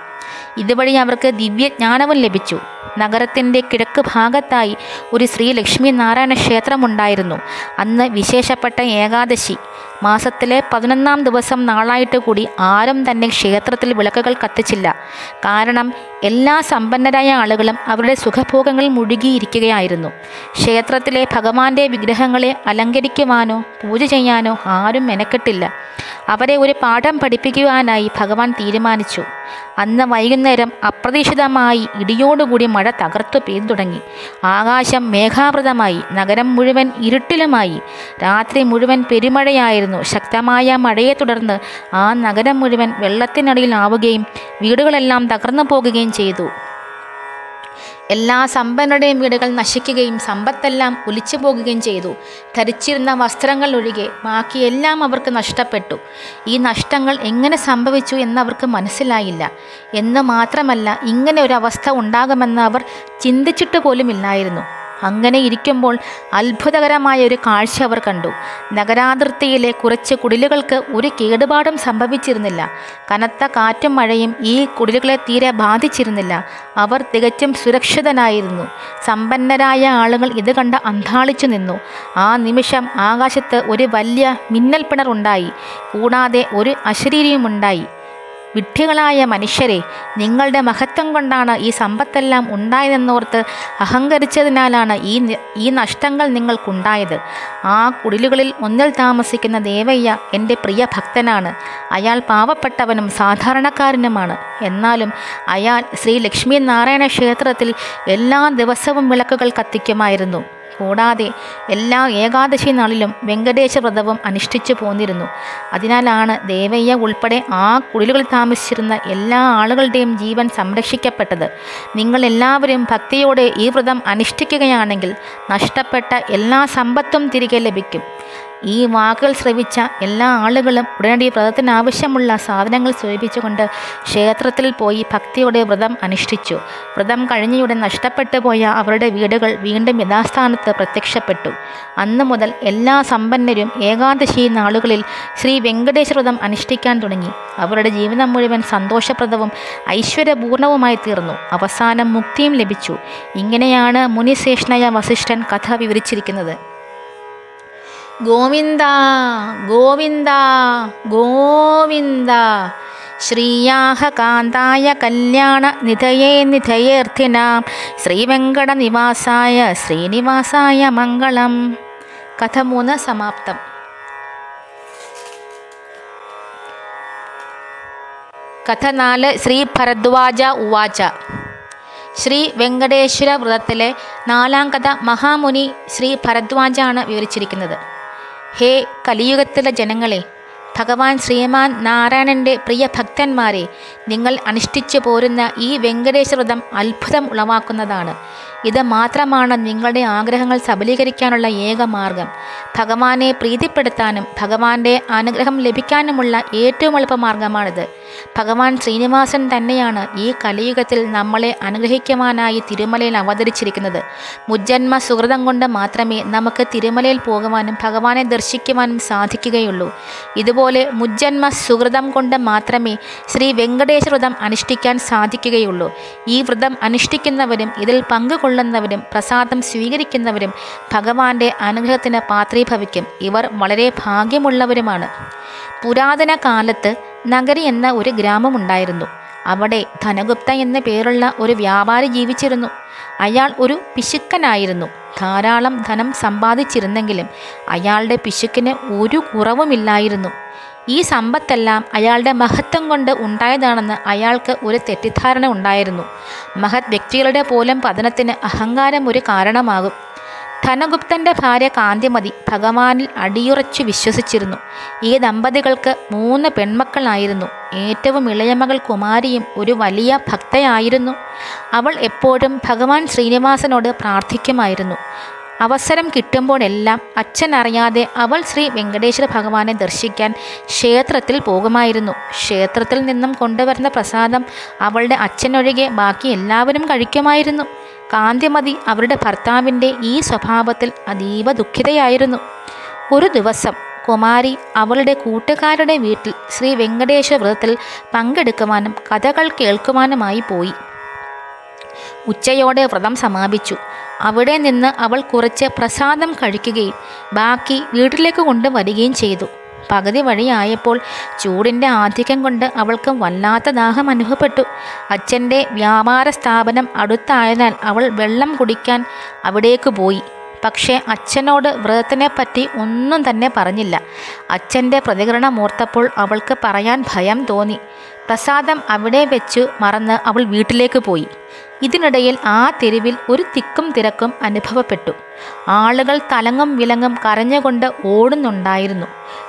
ഇതുവഴി അവർക്ക് ദിവ്യജ്ഞാനവും ലഭിച്ചു. നഗരത്തിന്റെ കിഴക്ക് ഭാഗത്തായി ഒരു ശ്രീ ലക്ഷ്മി നാരായണ ക്ഷേത്രമുണ്ടായിരുന്നു. അന്ന് വിശേഷപ്പെട്ട ഏകാദശി. മാസത്തിലെ പതിനൊന്നാം ദിവസം നാളായിട്ട് കൂടി ആരും തന്നെ ക്ഷേത്രത്തിൽ വിളക്കുകൾ കത്തിച്ചില്ല. കാരണം എല്ലാ സമ്പന്നരായ ആളുകളും അവരുടെ സുഖഭോഗങ്ങൾ മുഴുകിയിരിക്കുകയായിരുന്നു. ക്ഷേത്രത്തിലെ ഭഗവാന്റെ വിഗ്രഹങ്ങളെ അലങ്കരിക്കുവാനോ പൂജ ചെയ്യാനോ ആരും മെനക്കെട്ടില്ല. അവരെ ഒരു പാഠം പഠിപ്പിക്കുവാനായി ഭഗവാൻ തീരുമാനിച്ചു. അന്ന് വൈകുന്നേരം അപ്രതീക്ഷിതമായി ഇടിയോടുകൂടി മഴ തകർത്തു പെയ്തു തുടങ്ങി ആകാശം മേഘാവൃതമായി നഗരം മുഴുവൻ ഇരുട്ടിലുമായി. രാത്രി മുഴുവൻ പെരുമഴയായിരുന്നു. ശക്തമായ മഴയെ തുടർന്ന് ആ നഗരം മുഴുവൻ വെള്ളത്തിനടിയിലാവുകയും വീടുകളെല്ലാം തകർന്നു പോകുകയും ചെയ്തു. എല്ലാ സമ്പന്നരുടെയും വീടുകൾ നശിക്കുകയും സമ്പത്തെല്ലാം ഒലിച്ചു പോകുകയും ചെയ്തു. ധരിച്ചിരുന്ന വസ്ത്രങ്ങൾ ഒഴികെ ബാക്കിയെല്ലാം അവർക്ക് നഷ്ടപ്പെട്ടു. ഈ നഷ്ടങ്ങൾ എങ്ങനെ സംഭവിച്ചു എന്നവർക്ക് മനസ്സിലായില്ല. എന്ന് മാത്രമല്ല ഇങ്ങനെ ഒരു അവസ്ഥ ഉണ്ടാകുമെന്ന് അവർ ചിന്തിച്ചിട്ട് പോലുമില്ലായിരുന്നു അങ്ങനെ ഇരിക്കുമ്പോൾ അത്ഭുതകരമായ ഒരു കാഴ്ച അവർ കണ്ടു. നഗരാതിർത്തിയിലെ കുറച്ച് കുടിലുകൾക്ക് ഒരു കേടുപാടും സംഭവിച്ചിരുന്നില്ല. കനത്ത കാറ്റും മഴയും ഈ കുടിലുകളെ തീരെ ബാധിച്ചിരുന്നില്ല. അവർ തികച്ചും സുരക്ഷിതനായിരുന്നു. സമ്പന്നരായ ആളുകൾ ഇത് കണ്ട് അന്താളിച്ചു നിന്നു. ആ നിമിഷം ആകാശത്ത് ഒരു വലിയ മിന്നൽ പിണറുണ്ടായി കൂടാതെ ഒരു അശരീരിയുമുണ്ടായി. വിഡ്ഢികളായ മനുഷ്യരെ നിങ്ങളുടെ മഹത്വം കൊണ്ടാണ് ഈ സമ്പത്തെല്ലാം ഉണ്ടായതെന്നോർത്ത് അഹങ്കരിച്ചതിനാലാണ് ഈ ഈ നഷ്ടങ്ങൾ നിങ്ങൾക്കുണ്ടായത്. ആ കുടിലുകളിൽ ഒന്നിൽ താമസിക്കുന്ന ദേവയ്യ എന്റെ പ്രിയ ഭക്തനാണ്. അയാൾ പാവപ്പെട്ടവനും സാധാരണക്കാരനുമാണ്. എന്നാലും അയാൾ ശ്രീ ലക്ഷ്മി നാരായണ ക്ഷേത്രത്തിൽ എല്ലാ ദിവസവും വിളക്കുകൾ കത്തിക്കുമായിരുന്നു. കൂടാതെ എല്ലാ ഏകാദശി നാളിലും വെങ്കടേശ വ്രതവും അനുഷ്ഠിച്ചു പോന്നിരുന്നു. അതിനാലാണ് ദേവയ്യ ഉൾപ്പെടെ ആ കുടിലുകളിൽ താമസിച്ചിരുന്ന എല്ലാ ആളുകളുടെയും ജീവൻ സംരക്ഷിക്കപ്പെട്ടത്. നിങ്ങൾ എല്ലാവരും ഭക്തിയോടെ ഈ വ്രതം അനുഷ്ഠിക്കുകയാണെങ്കിൽ നഷ്ടപ്പെട്ട എല്ലാ സമ്പത്തും തിരികെ ലഭിക്കും. ഈ വാക്കുകൾ ശ്രവിച്ച എല്ലാ ആളുകളും ഉടനടി വ്രതത്തിന് ആവശ്യമുള്ള സാധനങ്ങൾ സ്വരൂപിച്ചുകൊണ്ട് ക്ഷേത്രത്തിൽ പോയി ഭക്തിയോടെ വ്രതം അനുഷ്ഠിച്ചു. വ്രതം കഴിഞ്ഞയുടൻ നഷ്ടപ്പെട്ടു പോയ അവരുടെ വീടുകൾ വീണ്ടും യഥാസ്ഥാനത്ത് പ്രത്യക്ഷപ്പെട്ടു. അന്നു മുതൽ എല്ലാ സമ്പന്നരും ഏകാദശി നാളുകളിൽ ശ്രീ വെങ്കടേശ്വര വ്രതം അനുഷ്ഠിക്കാൻ തുടങ്ങി. അവരുടെ ജീവിതം മുഴുവൻ സന്തോഷപ്രദവും ഐശ്വര്യപൂർണവുമായി തീർന്നു. അവസാനം മുക്തിയും ലഭിച്ചു. ഇങ്ങനെയാണ് മുനിശേഷനായ വസിഷ്ഠൻ കഥ വിവരിച്ചിരിക്കുന്നത്. ഗോവിന്ദ ഗോവിന്ദ ഗോവിന്ദ. ശ്രീയാഹ കാന്തായ കല്യാണ നിധയേ നിധയേർത്ഥിനാം ശ്രീവെങ്കടനിവാസായ ശ്രീനിവാസായ മംഗളം. കഥ മൂന്ന് സമാപ്തം. കഥ നാല് ശ്രീ ഭരദ്വാജ ഉവാച. ശ്രീ വെങ്കടേശ്വര വ്രതത്തിലെ നാലാം കഥ മഹാമുനി ശ്രീ ഭരദ്വാജാണ് വിവരിച്ചിരിക്കുന്നത്. ഹേ കലിയുഗത്തിലെ ജനങ്ങളെ ഭഗവാൻ ശ്രീമാൻ നാരായണന്റെ പ്രിയ ഭക്തന്മാരെ നിങ്ങൾ അനുഷ്ഠിച്ചു പോരുന്ന ഈ വെങ്കടേശ്വരതം വ്രതം അത്ഭുതം ഉളവാക്കുന്നതാണ്. ഇത് മാത്രമാണ് നിങ്ങളുടെ ആഗ്രഹങ്ങൾ സബലീകരിക്കാനുള്ള ഏക മാർഗം. ഭഗവാനെ പ്രീതിപ്പെടുത്താനും ഭഗവാന്റെ അനുഗ്രഹം ലഭിക്കാനുമുള്ള ഏറ്റവും എളുപ്പമാർഗമാണിത് ഭഗവാൻ ശ്രീനിവാസൻ തന്നെയാണ് ഈ കലിയുഗത്തിൽ നമ്മളെ അനുഗ്രഹിക്കുവാനായി തിരുമലയിൽ അവതരിച്ചിരിക്കുന്നത്. മുജ്ജന്മ സുഹൃതം കൊണ്ട് മാത്രമേ നമുക്ക് തിരുമലയിൽ പോകുവാനും ഭഗവാനെ ദർശിക്കുവാനും സാധിക്കുകയുള്ളൂ. ഇതുപോലെ മുജ്ജന്മ സുഹൃതം കൊണ്ട് മാത്രമേ ശ്രീ വെങ്കടേശ്വര വ്രതം അനുഷ്ഠിക്കാൻ സാധിക്കുകയുള്ളൂ. ഈ വ്രതം അനുഷ്ഠിക്കുന്നവരും ഇതിൽ പങ്കുകൊള്ളുന്നവരും പ്രസാദം സ്വീകരിക്കുന്നവരും ഭഗവാന്റെ അനുഗ്രഹത്തിന് പാത്രീഭവിക്കും. ഇവർ വളരെ ഭാഗ്യമുള്ളവരുമാണ്. പുരാതന കാലത്ത് നഗരി എന്ന ഒരു ഗ്രാമമുണ്ടായിരുന്നു അവിടെ ധനഗുപ്ത എന്ന പേരുള്ള ഒരു വ്യാപാരി ജീവിച്ചിരുന്നു. അയാൾ ഒരു പിശുക്കനായിരുന്നു. ധാരാളം ധനം സമ്പാദിച്ചിരുന്നെങ്കിലും അയാളുടെ പിശുക്കിന് ഒരു കുറവുമില്ലായിരുന്നു. ഈ സമ്പത്തെല്ലാം അയാളുടെ മഹത്വം കൊണ്ട് ഉണ്ടായതാണെന്ന് അയാൾക്ക് ഒരു തെറ്റിദ്ധാരണ ഉണ്ടായിരുന്നു. മഹത് വ്യക്തികളുടെ പോലും പതനത്തിന് അഹങ്കാരം ഒരു കാരണമാകും. ധനഗുപ്തന്റെ ഭാര്യ കാന്തിമതി ഭഗവാനിൽ അടിയുറച്ചു വിശ്വസിച്ചിരുന്നു. ഈ ദമ്പതികൾക്ക് മൂന്ന് പെൺമക്കളായിരുന്നു. ഏറ്റവും ഇളയ മകൾ കുമാരിയും ഒരു വലിയ ഭക്തയായിരുന്നു. അവൾ എപ്പോഴും ഭഗവാൻ ശ്രീനിവാസനോട് പ്രാർത്ഥിക്കുമായിരുന്നു. അവസരം കിട്ടുമ്പോഴെല്ലാം അച്ഛൻ അറിയാതെ അവൾ ശ്രീ വെങ്കടേശ്വര ഭഗവാനെ ദർശിക്കാൻ ക്ഷേത്രത്തിൽ പോകുമായിരുന്നു. ക്ഷേത്രത്തിൽ നിന്നും കൊണ്ടുവരുന്ന പ്രസാദം അവളുടെ അച്ഛനൊഴികെ ബാക്കി എല്ലാവരും കഴിക്കുമായിരുന്നു. കാന്തിമതി അവരുടെ ഭർത്താവിന്റെ ഈ സ്വഭാവത്തിൽ അതീവ ദുഃഖിതയായിരുന്നു. ഒരു ദിവസം കുമാരി അവളുടെ കൂട്ടുകാരുടെ വീട്ടിൽ ശ്രീ വെങ്കടേശ്വര വ്രതത്തിൽ പങ്കെടുക്കുവാനും കഥകൾ കേൾക്കുവാനുമായി പോയി. ഉച്ചയോടെ വ്രതം സമാപിച്ചു. അവിടെ നിന്ന് അവൾ കുറച്ച് പ്രസാദം കഴിക്കുകയും ബാക്കി വീട്ടിലേക്ക് കൊണ്ടുവരികയും ചെയ്തു. പകുതി വഴിയായപ്പോൾ ചൂടിന്റെ ആധിക്യം കൊണ്ട് അവൾക്ക് വല്ലാത്ത ദാഹം അനുഭവപ്പെട്ടു. അച്ഛന്റെ വ്യാപാര സ്ഥാപനം അടുത്തായതിനാൽ അവൾ വെള്ളം കുടിക്കാൻ അവിടേക്ക് പോയി. പക്ഷേ അച്ഛനോട് വ്രതത്തിനെപ്പറ്റി ഒന്നും തന്നെ പറഞ്ഞില്ല. അച്ഛന്റെ പ്രതികരണം ഓർത്തപ്പോൾ അവൾക്ക് പറയാൻ ഭയം തോന്നി. പ്രസാദം അവിടെ വെച്ച് മറന്ന് അവൾ വീട്ടിലേക്ക് പോയി. ഇതിനിടയിൽ ആ തെരുവിൽ ഒരു തിക്കും തിരക്കും അനുഭവപ്പെട്ടു. ആളുകൾ തലങ്ങും വിലങ്ങും കരഞ്ഞുകൊണ്ട് ഓടുന്നുണ്ടായിരുന്നു.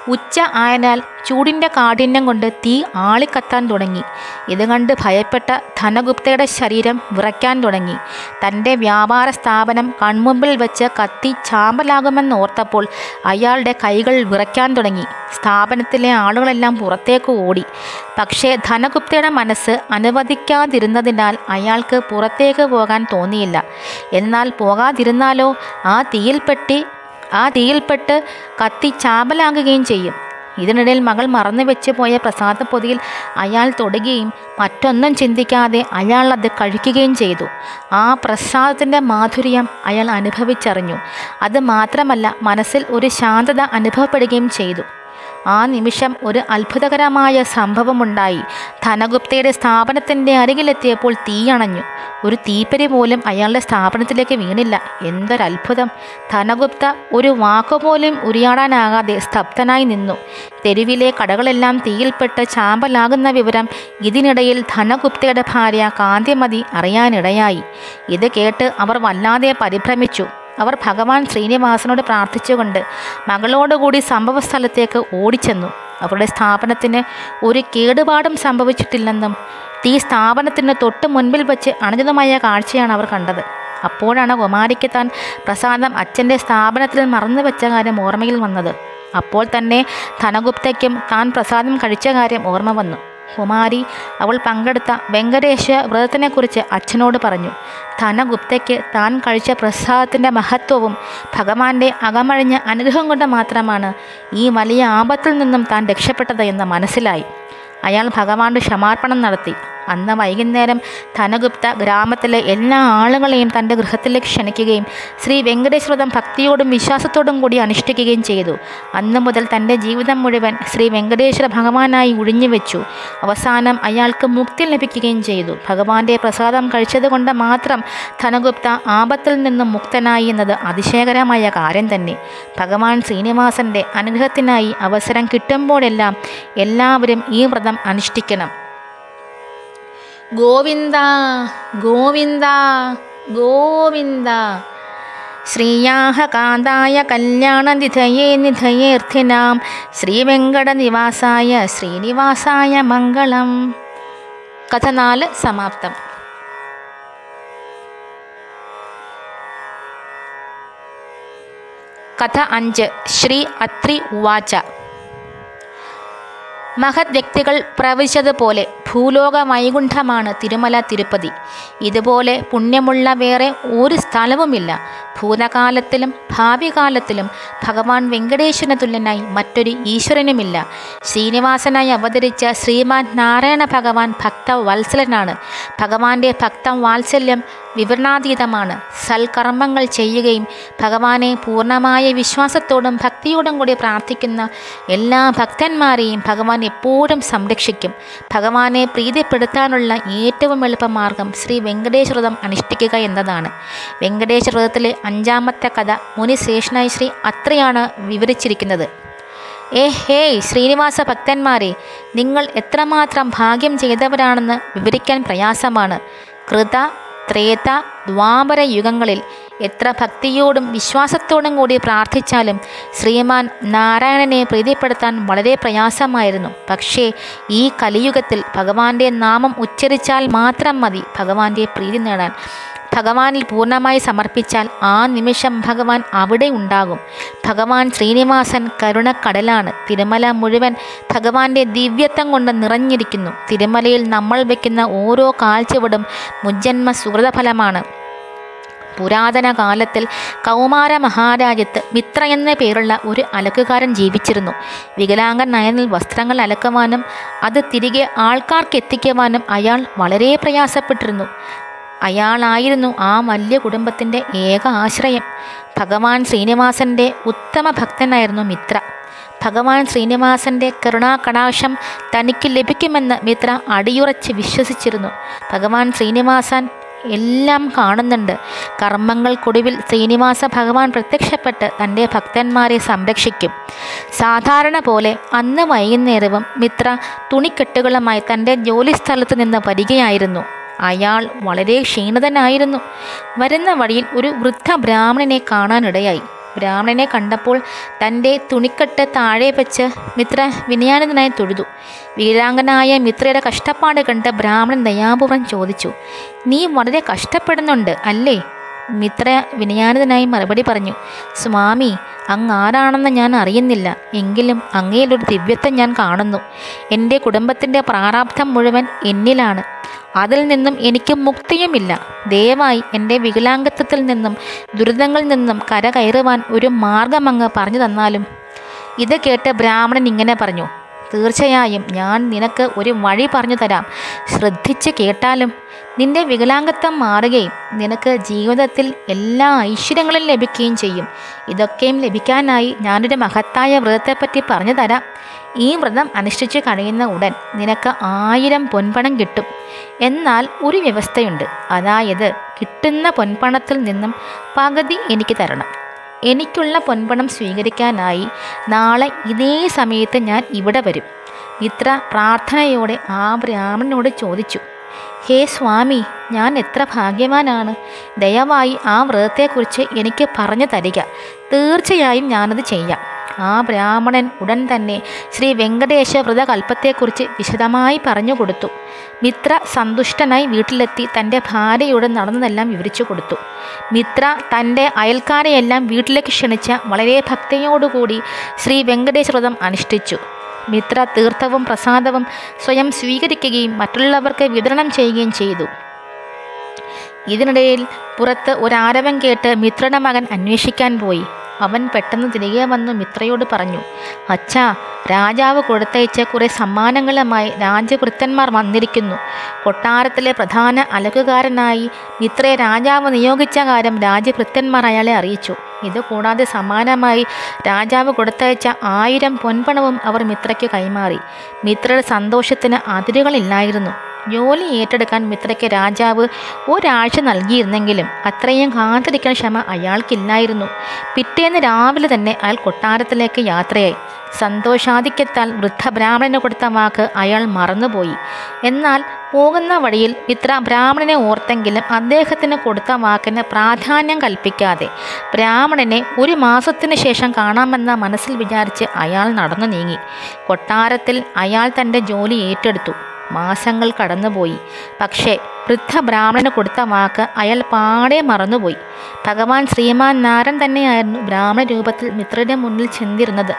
ഉച്ച ആയനാൽ ചൂടിന്റെ കാഠിന്യം കൊണ്ട് തീ ആളിക്കത്താൻ തുടങ്ങി. ഇത് കണ്ട് ഭയപ്പെട്ട ധനഗുപ്തയുടെ ശരീരം വിറയ്ക്കാൻ തുടങ്ങി. തന്റെ വ്യാപാര സ്ഥാപനം കൺമുമ്പിൽ വെച്ച് കത്തി ചാമ്പലാകുമെന്ന് ഓർത്തപ്പോൾ അയാളുടെ കൈകൾ വിറയ്ക്കാൻ തുടങ്ങി. സ്ഥാപനത്തിലെ ആളുകളെല്ലാം പുറത്തേക്ക് ഓടി. പക്ഷേ ധനഗുപ്തയുടെ മനസ്സ് അനുവദിക്കാതിരുന്നതിനാൽ അയാൾക്ക് പുറത്തേക്ക് പോകാൻ തോന്നിയില്ല. എന്നാൽ പോകാതിരുന്നാലോ ആ തീയിൽപ്പെട്ടി ആ തീയിൽപ്പെട്ട് കത്തി ചാമ്പലാകുകയും ചെയ്യും. ഇതിനിടയിൽ മകൾ മറന്നു വെച്ച് പോയ പ്രസാദപ്പൊതിയിൽ അയാൾ തൊടുകയും മറ്റൊന്നും ചിന്തിക്കാതെ അയാൾ അത് കഴിക്കുകയും ചെയ്തു. ആ പ്രസാദത്തിന്റെ മാധുര്യം അയാൾ അനുഭവിച്ചറിഞ്ഞു. അത് മാത്രമല്ല മനസ്സിൽ ഒരു ശാന്തത അനുഭവപ്പെടുകയും ചെയ്തു. ആ നിമിഷം ഒരു അത്ഭുതകരമായ സംഭവമുണ്ടായി. ധനഗുപ്തയുടെ സ്ഥാപനത്തിന്റെ അരികിലെത്തിയപ്പോൾ തീയണഞ്ഞു ഒരു തീപ്പരി പോലും അയാളുടെ സ്ഥാപനത്തിലേക്ക് വീണില്ല. എന്തൊരത്ഭുതം. ധനഗുപ്ത ഒരു വാക്കുപോലും ഉരിയാടാനാകാതെ സ്തബ്ധനായി നിന്നു. തെരുവിലെ കടകളെല്ലാം തീയിൽപ്പെട്ട് ചാമ്പലാകുന്ന വിവരം ഇതിനിടയിൽ ധനഗുപ്തയുടെ ഭാര്യ കാന്തിമതി അറിയാനിടയായി. ഇത് കേട്ട് അവർ വല്ലാതെ പരിഭ്രമിച്ചു. അവർ ഭഗവാൻ ശ്രീനിവാസനോട് പ്രാർത്ഥിച്ചുകൊണ്ട് മകളോടുകൂടി സംഭവസ്ഥലത്തേക്ക് ഓടിച്ചെന്നു. അവരുടെ സ്ഥാപനത്തിന് ഒരു കേടുപാടും സംഭവിച്ചിട്ടില്ലെന്നും തീ സ്ഥാപനത്തിന് തൊട്ട് മുൻപിൽ വച്ച് അണുതമായ കാഴ്ചയാണ് അവർ കണ്ടത്. അപ്പോഴാണ് കുമാരിക്ക് താൻ പ്രസാദം അച്ഛന്റെ സ്ഥാപനത്തിൽ മറന്നു വെച്ച കാര്യം ഓർമ്മയിൽ വന്നത്. അപ്പോൾ തന്നെ ധനഗുപ്തയ്ക്കും താൻ പ്രസാദം കഴിച്ച കാര്യം ഓർമ്മ വന്നു. കുമാരി അവൾ പങ്കെടുത്ത വെങ്കടേശ വ്രതത്തിനെക്കുറിച്ച് അച്ഛനോട് പറഞ്ഞു. ധനഗുപ്തയ്ക്ക് താൻ കഴിച്ച പ്രസാദത്തിന്റെ മഹത്വവും ഭഗവാന്റെ അകമഴിഞ്ഞ അനുഗ്രഹം കൊണ്ട് മാത്രമാണ് ഈ വലിയ ആപത്തിൽ നിന്നും താൻ രക്ഷപ്പെട്ടത് എന്ന് മനസ്സിലായി. അയാൾ ഭഗവാന്റെ ക്ഷമാർപ്പണം നടത്തി. അന്ന് വൈകുന്നേരം ധനഗുപ്ത ഗ്രാമത്തിലെ എല്ലാ ആളുകളെയും തന്റെ ഗൃഹത്തിലേക്ക് ക്ഷണിക്കുകയും ശ്രീ വെങ്കടേശ്വരതം ഭക്തിയോടും വിശ്വാസത്തോടും കൂടി അനുഷ്ഠിക്കുകയും ചെയ്തു. അന്ന് മുതൽ തന്റെ ജീവിതം മുഴുവൻ ശ്രീ വെങ്കടേശ്വര ഭഗവാനായി ഒഴിഞ്ഞു വെച്ചു. അവസാനം അയാൾക്ക് മുക്തി ലഭിക്കുകയും ചെയ്തു. ഭഗവാന്റെ പ്രസാദം കഴിച്ചതുകൊണ്ട് മാത്രം ധനഗുപ്ത ആപത്തിൽ നിന്നും മുക്തനായി എന്നത് അതിശയകരമായ കാര്യം തന്നെ. ഭഗവാൻ ശ്രീനിവാസന്റെ അനുഗ്രഹത്തിനായി അവസരം കിട്ടുമ്പോഴെല്ലാം എല്ലാവരും ഈ വ്രതം അനുഷ്ഠിക്കണം. ഗോവിന്ദ ഗോവിന്ദ ഗോവിന്ദ. ശ്രീയാഹ കാന്തായ കല്യാണനിധയേ നിധയേർത്ഥിനാം ശ്രീവെങ്കടനിവാസായ ശ്രീനിവാസായ മംഗളം. കഥ നാല് സമാപ്തം. കഥ അഞ്ച് ശ്രീ അത്രി ഉവാച. മഹത് വ്യക്തികൾ പ്രവചിച്ചതുപോലെ ഭൂലോക വൈകുണ്ഠമാണ് തിരുമല തിരുപ്പതി. ഇതുപോലെ പുണ്യമുള്ള വേറെ ഒരു സ്ഥലവുമില്ല. ഭൂതകാലത്തിലും ഭാവി കാലത്തിലും ഭഗവാൻ വെങ്കടേശ്വരന് തുല്യനായി മറ്റൊരു ഈശ്വരനുമില്ല. ശ്രീനിവാസനായി അവതരിച്ച ശ്രീമാൻ നാരായണ ഭഗവാൻ ഭക്തവത്സലനാണ്. ഭഗവാന്റെ ഭക്തം വാത്സല്യം വിവരണാതീതമാണ്. സൽക്കർമ്മങ്ങൾ ചെയ്യുകയും ഭഗവാനെ പൂർണമായ വിശ്വാസത്തോടും ഭക്തിയോടും കൂടി പ്രാർത്ഥിക്കുന്ന എല്ലാ ഭക്തന്മാരെയും ഭഗവാൻ എപ്പോഴും സംരക്ഷിക്കും. ഭഗവാനെ പ്രീതിപ്പെടുത്താനുള്ള ഏറ്റവും എളുപ്പമാർഗം ശ്രീ വെങ്കടേശ്വരതം അനുഷ്ഠിക്കുക എന്നതാണ്. വെങ്കടേശ്വരതത്തിലെ അഞ്ചാമത്തെ കഥ മുനി മുനിശേഷനായി ശ്രീ അത്രയാണ് വിവരിച്ചിരിക്കുന്നത്. ഏ ഹേയ് ശ്രീനിവാസ ഭക്തന്മാരെ നിങ്ങൾ എത്രമാത്രം ഭാഗ്യം ചെയ്തവരാണെന്ന് വിവരിക്കാൻ പ്രയാസമാണ്. കൃത ത്രേത ദ്വാപര യുഗങ്ങളിൽ എത്ര ഭക്തിയോടും വിശ്വാസത്തോടും കൂടി പ്രാർത്ഥിച്ചാലും ശ്രീമാൻ നാരായണനെ പ്രീതിപ്പെടുത്താൻ വളരെ പ്രയാസമായിരുന്നു. പക്ഷേ ഈ കലിയുഗത്തിൽ ഭഗവാന്റെ നാമം ഉച്ചരിച്ചാൽ മാത്രം മതി ഭഗവാന്റെ പ്രീതി നേടാൻ. ഭഗവാനിൽ പൂർണമായി സമർപ്പിച്ചാൽ ആ നിമിഷം ഭഗവാൻ അവിടെ ഉണ്ടാകും. ഭഗവാൻ ശ്രീനിവാസൻ കരുണക്കടലാണ്. തിരുമല മുഴുവൻ ഭഗവാന്റെ ദിവ്യത്വം കൊണ്ട് നിറഞ്ഞിരിക്കുന്നു. തിരുമലയിൽ നമ്മൾ വയ്ക്കുന്ന ഓരോ കാഴ്ചവടും മുജ്ജന്മ സുഹൃതഫലമാണ്. പുരാതന കാലത്തിൽ കൗമാര മഹാരാജ്യത്ത് മിത്ര എന്ന പേരുള്ള ഒരു അലക്കുകാരൻ ജീവിച്ചിരുന്നു. വികലാംഗൻ വികലാംഗനായതിൽ വസ്ത്രങ്ങൾ അലക്കുവാനും അത് തിരികെ ആൾക്കാർക്ക് എത്തിക്കുവാനും അയാൾ വളരെ പ്രയാസപ്പെട്ടിരുന്നു. അയാളായിരുന്നു ആ മല്യ കുടുംബത്തിന്റെ ഏക ആശ്രയം. ഭഗവാൻ ശ്രീനിവാസന്റെ ഉത്തമ ഭക്തനായിരുന്നു മിത്ര. ഭഗവാൻ ശ്രീനിവാസന്റെ കരുണാകടാക്ഷം തനിക്ക് ലഭിക്കുമെന്ന് മിത്ര അടിയുറച്ച് വിശ്വസിച്ചിരുന്നു. ഭഗവാൻ ശ്രീനിവാസൻ എല്ലാം കാണുന്നുണ്ട്. കർമ്മങ്ങൾക്കൊടുവിൽ ശ്രീനിവാസ ഭഗവാൻ പ്രത്യക്ഷപ്പെട്ട് തന്റെ ഭക്തന്മാരെ സംരക്ഷിക്കും. സാധാരണ പോലെ അന്ന് വൈകുന്നേരവും മിത്ര തുണിക്കെട്ടുകളുമായി തന്റെ ജോലിസ്ഥലത്ത് നിന്ന് വരികയായിരുന്നു. അയാൾ വളരെ ക്ഷീണിതനായിരുന്നു. വരുന്ന വഴിയിൽ ഒരു വൃദ്ധ ബ്രാഹ്മണനെ കാണാനിടയായി. ബ്രാഹ്മണനെ കണ്ടപ്പോൾ തന്റെ തുണിക്കെട്ട് താഴെ വെച്ച് മിത്ര വിനയാനന്ദനായി തൊഴുതു. വീരാംഗനായ മിത്രയുടെ കഷ്ടപ്പാട് കണ്ട് ബ്രാഹ്മണൻ ദയാപൂർവം ചോദിച്ചു നീ വളരെ കഷ്ടപ്പെടുന്നുണ്ട് അല്ലേ? മിത്ര വിനയാനിതനായി മറുപടി പറഞ്ഞു സ്വാമി അങ്ങ് ആരാണെന്ന് ഞാൻ അറിയുന്നില്ല. എങ്കിലും അങ്ങയിലൊരു ദിവ്യത്വം ഞാൻ കാണുന്നു. എന്റെ കുടുംബത്തിന്റെ പ്രാരാബ്ധം മുഴുവൻ എന്നിലാണ്. അതിൽ നിന്നും എനിക്ക് മുക്തിയുമില്ല. ദയവായി എന്റെ വികലാംഗത്വത്തിൽ നിന്നും ദുരിതങ്ങളിൽ നിന്നും കരകയറുവാൻ ഒരു മാർഗം അങ്ങ് പറഞ്ഞു തന്നാലും ഇത് കേട്ട് ബ്രാഹ്മണൻ ഇങ്ങനെ പറഞ്ഞു തീർച്ചയായും ഞാൻ നിനക്ക് ഒരു വഴി പറഞ്ഞു തരാം. ശ്രദ്ധിച്ച് കേട്ടാലും നിന്റെ വികലാംഗത്വം മാറുകയും നിനക്ക് ജീവിതത്തിൽ എല്ലാ ഐശ്വര്യങ്ങളും ലഭിക്കുകയും ചെയ്യും. ഇതൊക്കെയും ലഭിക്കാനായി ഞാനൊരു മഹത്തായ വ്രതത്തെപ്പറ്റി പറഞ്ഞു തരാം. ഈ വ്രതം അനുഷ്ഠിച്ച് കഴിയുന്ന ഉടൻ നിനക്ക് ആയിരം പൊൻപണം കിട്ടും. എന്നാൽ ഒരു വ്യവസ്ഥയുണ്ട്. അതായത് കിട്ടുന്ന പൊൻപണത്തിൽ നിന്നും പകുതി എനിക്ക് തരണം. എനിക്കുള്ള പൊൻപണം സ്വീകരിക്കാനായി നാളെ ഇതേ സമയത്ത് ഞാൻ ഇവിടെ വരും. ഇത്ര പ്രാർത്ഥനയോടെ ആ ബ്രാഹ്മണനോട് ചോദിച്ചു ഹേ സ്വാമി ഞാൻ എത്ര ഭാഗ്യവാനാണ്. ദയവായി ആ വ്രതത്തെക്കുറിച്ച് എനിക്ക് പറഞ്ഞു തരിക. തീർച്ചയായും ഞാനത് ചെയ്യാം. ആ ബ്രാഹ്മണൻ ഉടൻ തന്നെ ശ്രീ വെങ്കടേശ വ്രതകൽപ്പത്തെക്കുറിച്ച് വിശദമായി പറഞ്ഞു കൊടുത്തു. മിത്ര സന്തുഷ്ടനായി വീട്ടിലെത്തി തന്റെ ഭാര്യയോട് നടന്നതെല്ലാം വിവരിച്ചു കൊടുത്തു. മിത്ര തന്റെ അയൽക്കാരെയെല്ലാം വീട്ടിലേക്ക് ക്ഷണിച്ച വളരെ ഭക്തിയോടുകൂടി ശ്രീ വെങ്കടേശ വ്രതം അനുഷ്ഠിച്ചു. മിത്ര തീർത്ഥവും പ്രസാദവും സ്വയം സ്വീകരിക്കുകയും മറ്റുള്ളവർക്ക് വിതരണം ചെയ്യുകയും ചെയ്തു. ഇതിനിടയിൽ പുറത്ത് ഒരാരവം കേട്ട് മിത്രയുടെ മകൻ അന്വേഷിക്കാൻ പോയി. അവൻ പെട്ടെന്ന് തിരികെ വന്നു മിത്രയോട് പറഞ്ഞു അച്ഛാ രാജാവ് കൊടുത്തയച്ച കുറേ സമ്മാനങ്ങളുമായി രാജഭൃത്തന്മാർ വന്നിരിക്കുന്നു. കൊട്ടാരത്തിലെ പ്രധാന അലകുകാരനായി മിത്രയെ രാജാവ് നിയോഗിച്ച കാര്യം രാജഭൃത്തന്മാർ അയാളെ അറിയിച്ചു. ഇതുകൂടാതെ സമാനമായി രാജാവ് കൊടുത്തയച്ച ആയിരം പൊൻപണവും അവർ മിത്രയ്ക്ക് കൈമാറി. മിത്രയുടെ സന്തോഷത്തിന് അതിരുകളില്ലായിരുന്നു. ജോലി ഏറ്റെടുക്കാൻ മിത്രയ്ക്ക് രാജാവ് ഒരാഴ്ച നൽകിയിരുന്നെങ്കിലും അത്രയും കാത്തിരിക്കാൻ ക്ഷമ അയാൾക്കില്ലായിരുന്നു. പിറ്റേന്ന് രാവിലെ തന്നെ അയാൾ കൊട്ടാരത്തിലേക്ക് യാത്രയായി. സന്തോഷാധിക്യത്താൽ വൃദ്ധ ബ്രാഹ്മണന് കൊടുത്ത വാക്ക് അയാൾ മറന്നുപോയി. എന്നാൽ പോകുന്ന വഴിയിൽ മിത്ര ബ്രാഹ്മണനെ ഓർത്തെങ്കിലും അദ്ദേഹത്തിന് കൊടുത്ത വാക്കിന് പ്രാധാന്യം കൽപ്പിക്കാതെ ബ്രാഹ്മണനെ ഒരു മാസത്തിന് ശേഷം കാണാമെന്ന മനസ്സിൽ വിചാരിച്ച് അയാൾ നടന്നു നീങ്ങി. കൊട്ടാരത്തിൽ അയാൾ തന്റെ ജോലി ഏറ്റെടുത്തു. മാസങ്ങൾ കടന്നുപോയി. പക്ഷേ വൃദ്ധ ബ്രാഹ്മണന് കൊടുത്ത വാക്ക് അയാൾ പാടെ മറന്നുപോയി. ഭഗവാൻ ശ്രീമാൻ നാരൻ തന്നെയായിരുന്നു ബ്രാഹ്മണ രൂപത്തിൽ മിത്രയുടെ മുന്നിൽ ചെന്നിരുന്നത്.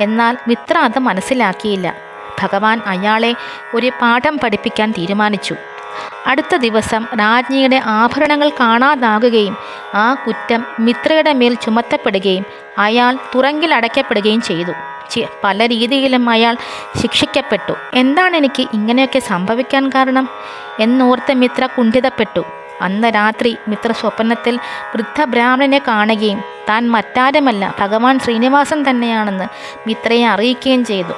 എന്നാൽ മിത്ര അത് മനസ്സിലാക്കിയില്ല. ഭഗവാൻ അയാളെ ഒരു പാഠം പഠിപ്പിക്കാൻ തീരുമാനിച്ചു. അടുത്ത ദിവസം രാജ്ഞിയുടെ ആഭരണങ്ങൾ കാണാതാകുകയും ആ കുറ്റം മിത്രയുടെ മേൽ ചുമത്തപ്പെടുകയും അയാൾ തുറങ്കിലടയ്ക്കപ്പെടുകയും ചെയ്തു. ചി- പല രീതിയിലും അയാൾ ശിക്ഷിക്കപ്പെട്ടു. എന്താണ് എനിക്ക് ഇങ്ങനെയൊക്കെ സംഭവിക്കാൻ കാരണം? എന്നോർത്ത് മിത്ര കുണ്ഠിതപ്പെട്ടു. അന്ന് രാത്രി മിത്ര സ്വപ്നത്തിൽ വൃദ്ധ ബ്രാഹ്മണനെ കാണുകയും താൻ മറ്റാരുമല്ല ഭഗവാൻ ശ്രീനിവാസൻ തന്നെയാണെന്ന് മിത്രയെ അറിയിക്കുകയും ചെയ്തു.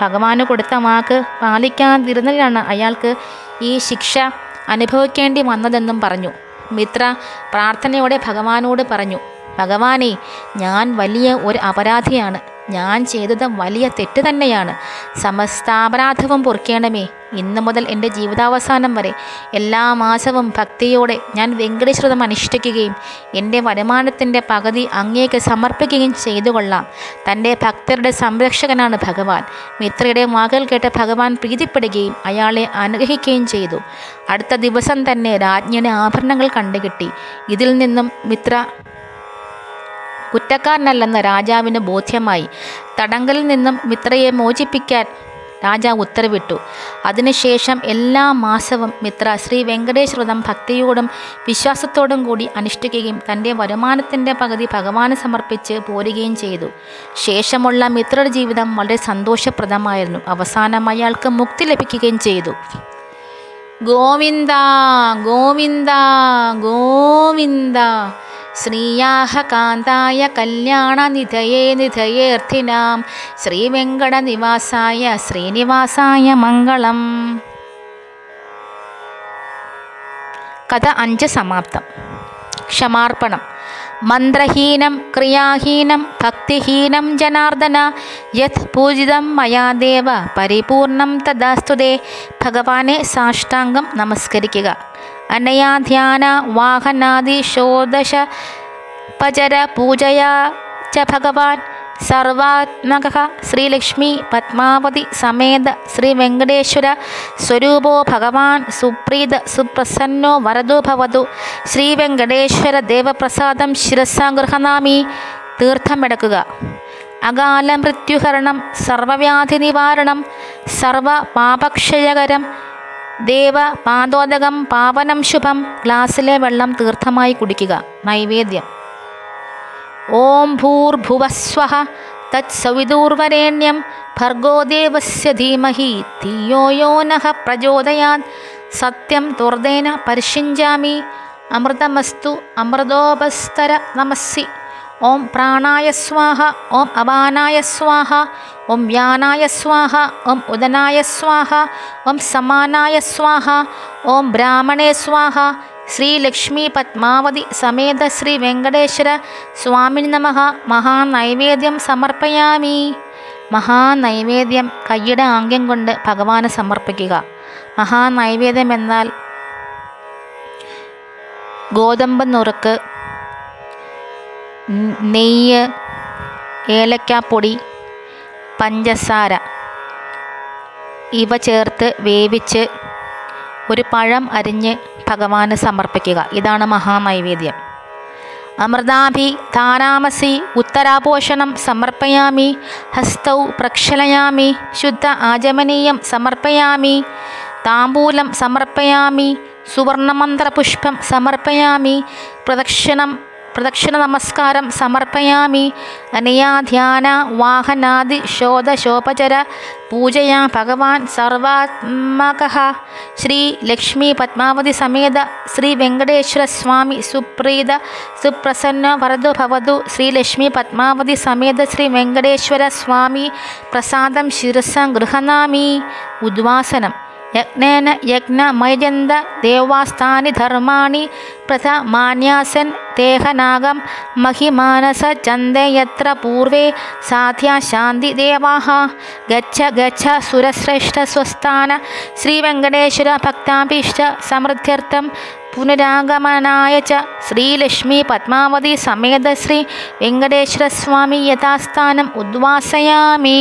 ഭഗവാന് കൊടുത്ത വാക്ക് പാലിക്കാതിരുന്നതിനാണ് അയാൾക്ക് ഈ ശിക്ഷ അനുഭവിക്കേണ്ടി വന്നതെന്നും പറഞ്ഞു. മിത്ര പ്രാർത്ഥനയോടെ ഭഗവാനോട് പറഞ്ഞു ഭഗവാനെ ഞാൻ വലിയ ഒരു അപരാധിയാണ്. ഞാൻ ചെയ്തത് വലിയ തെറ്റ് തന്നെയാണ്. സമസ്താപരാധവും പൊറുക്കേണമേ. ഇന്നു മുതൽ എന്റെ ജീവിതാവസാനം വരെ എല്ലാ മാസവും ഭക്തിയോടെ ഞാൻ വെങ്കടശ്രുതം അനുഷ്ഠിക്കുകയും എന്റെ വരുമാനത്തിന്റെ പകുതി അങ്ങേക്ക് സമർപ്പിക്കുകയും ചെയ്തു കൊള്ളാം. തന്റെ ഭക്തരുടെ സംരക്ഷകനാണ് ഭഗവാൻ. മിത്രയുടെ മകൾ കേട്ട് ഭഗവാൻ പ്രീതിപ്പെടുകയും അയാളെ അനുഗ്രഹിക്കുകയും ചെയ്തു. അടുത്ത ദിവസം തന്നെ രാജ്ഞിയുടെ ആഭരണങ്ങൾ കണ്ടുകിട്ടി. ഇതിൽ നിന്നും മിത്ര കുറ്റക്കാരനല്ലെന്ന് രാജാവിന് ബോധ്യമായി. തടങ്കലിൽ നിന്നും മിത്രയെ മോചിപ്പിക്കാൻ രാജാവ് ഉത്തരവിട്ടു. അതിനുശേഷം എല്ലാ മാസവും മിത്ര ശ്രീ വെങ്കടേശ് വ്രതം ഭക്തിയോടും വിശ്വാസത്തോടും കൂടി അനുഷ്ഠിക്കുകയും തന്റെ വരുമാനത്തിന്റെ പകുതി ഭഗവാന് സമർപ്പിച്ച് പോരുകയും ചെയ്തു. ശേഷമുള്ള മിത്രയുടെ ജീവിതം വളരെ സന്തോഷപ്രദമായിരുന്നു. അവസാനം അയാൾക്ക് മുക്തി ലഭിക്കുകയും ചെയ്തു. ഗോവിന്ദ ഗോവിന്ദ ഗോവിന്ദ. ശ്രീയാഹ കാന്തായ കല്യാണനിധയേ നിധയേർത്ഥിനാം ശ്രീവെങ്കടനിവാസായ ശ്രീനിവാസായ മംഗളം. കഥ അഞ്ച് സമാപ്തം. ക്ഷമാർപ്പണം. മന്ത്രഹീനം ക്രിയാഹീനം ഭക്തിഹീനം ജനാർദ്ദന യത് പൂജിതം മയാദേവ പരിപൂർണം തദാസ്തുതേ. ഭഗവാനെ സാഷ്ടാംഗം നമസ്കരിക്കുക. അനയാ ധ്യാന വാഹനാദി ഷോദശ പചര പൂജയാ ച ഭഗവാൻ സർവാത്മക ശ്രീലക്ഷ്മി പത്മാവതി സമേത ശ്രീ വെങ്കടേശ്വര സ്വരൂപോ ഭഗവാൻ സുപ്രീത സുപ്രസന്നോ വരദോ ഭവതു. ശ്രീ വെങ്കടേശ്വര ദേവപ്രസാദം ശിരസാഗൃഹനാമി തീർത്ഥമെടുക്കുക. അകാല മൃത്യുഹരണം സർവവ്യാധി നിവാരണം സർവ പാപക്ഷയകരം ദേവ പാതോദകം പാവനം ശുഭം ഗ്ലാസ്സിലെ വെള്ളം തീർത്ഥമായി കുടിക്കുക. നൈവേദ്യം. ഓം ഭൂർഭുവസ്വഹ തത്സവിദൂർവരേണ്യം ഭർഗോദേവസ്യ ധീമഹി തീയോയോനഹ പ്രചോദയാൻ സത്യം തുർദേന പരിഷിഞ്ചാമി അമൃതമസ്തു അമൃതോപസ്തര നമസ്സി. ഓം പ്രാണായ സ്വാഹ ഓം അപാനായ സ്വാഹ ഓം വ്യാനായ സ്വാഹ ഓം ഉദനായ സ്വാഹ ഓം സമാനായ സ്വാഹ ഓം ബ്രാഹ്മണേ സ്വാഹ ശ്രീ ലക്ഷ്മി പത്മാവതി സമേത ശ്രീ വെങ്കടേശ്വര സ്വാമിനി നമഹ മഹാനൈവേദ്യം സമർപ്പയാമി. മഹാനൈവേദ്യം കൈയുടെ ആംഗ്യം കൊണ്ട് ഭഗവാന് സമർപ്പിക്കുക. മഹാനൈവേദ്യം എന്നാൽ ഗോതമ്പ് നുറുക്ക് നെയ്യ് ഏലക്കാപ്പൊടി പഞ്ചസാര ഇവ ചേർത്ത് വേവിച്ച് ഒരു പഴം അരിഞ്ഞ് ഭഗവാന് സമർപ്പിക്കുക. ഇതാണ് മഹാനൈവേദ്യം. അമൃതാഭി താരാമസി ഉത്തരാപോഷണം സമർപ്പയാമി ഹസ്തൗ പ്രക്ഷലയാമി ശുദ്ധ ആചമനീയം സമർപ്പയാമി താമ്പൂലം സമർപ്പയാമി സുവർണമന്ത്രപുഷ്പം സമർപ്പയാമി പ്രദക്ഷിണം പ്രദക്ഷിണ നമസ്കാരം സമർപ്പയാമി. അനയാ ധ്യാന വാഹനാദി ശോധശോപചര പൂജയാ ഭഗവാൻ സർവാത്മക. ശ്രീ ലക്ഷ്മി പത്മാവതി സമേത ശ്രീ വെങ്കടേശ്വര സ്വാമി സുപ്രീത സുപ്രസന്ന വരദു ഭവതു यज्ञेन यज्ञमजन्ददेवास्थानि धर्माणि प्रथमान्यासन् देहनागं महिमानसछन्दे यत्र पूर्वे साध्या शान्तिदेवाः। गच्छ गच्छ सुरश्रेष्ठस्वस्थान। श्रीवेङ्कटेश्वरभक्ताभिश्च समृद्ध्यर्थं पुनरागमनाय च श्रीलक्ष्मी पद्मावती समेत श्रीलक्ष्मीपद्मावतीसमेतश्रीवेङ्कटेश्वरस्वामी यथास्थानम् उद्वासयामि।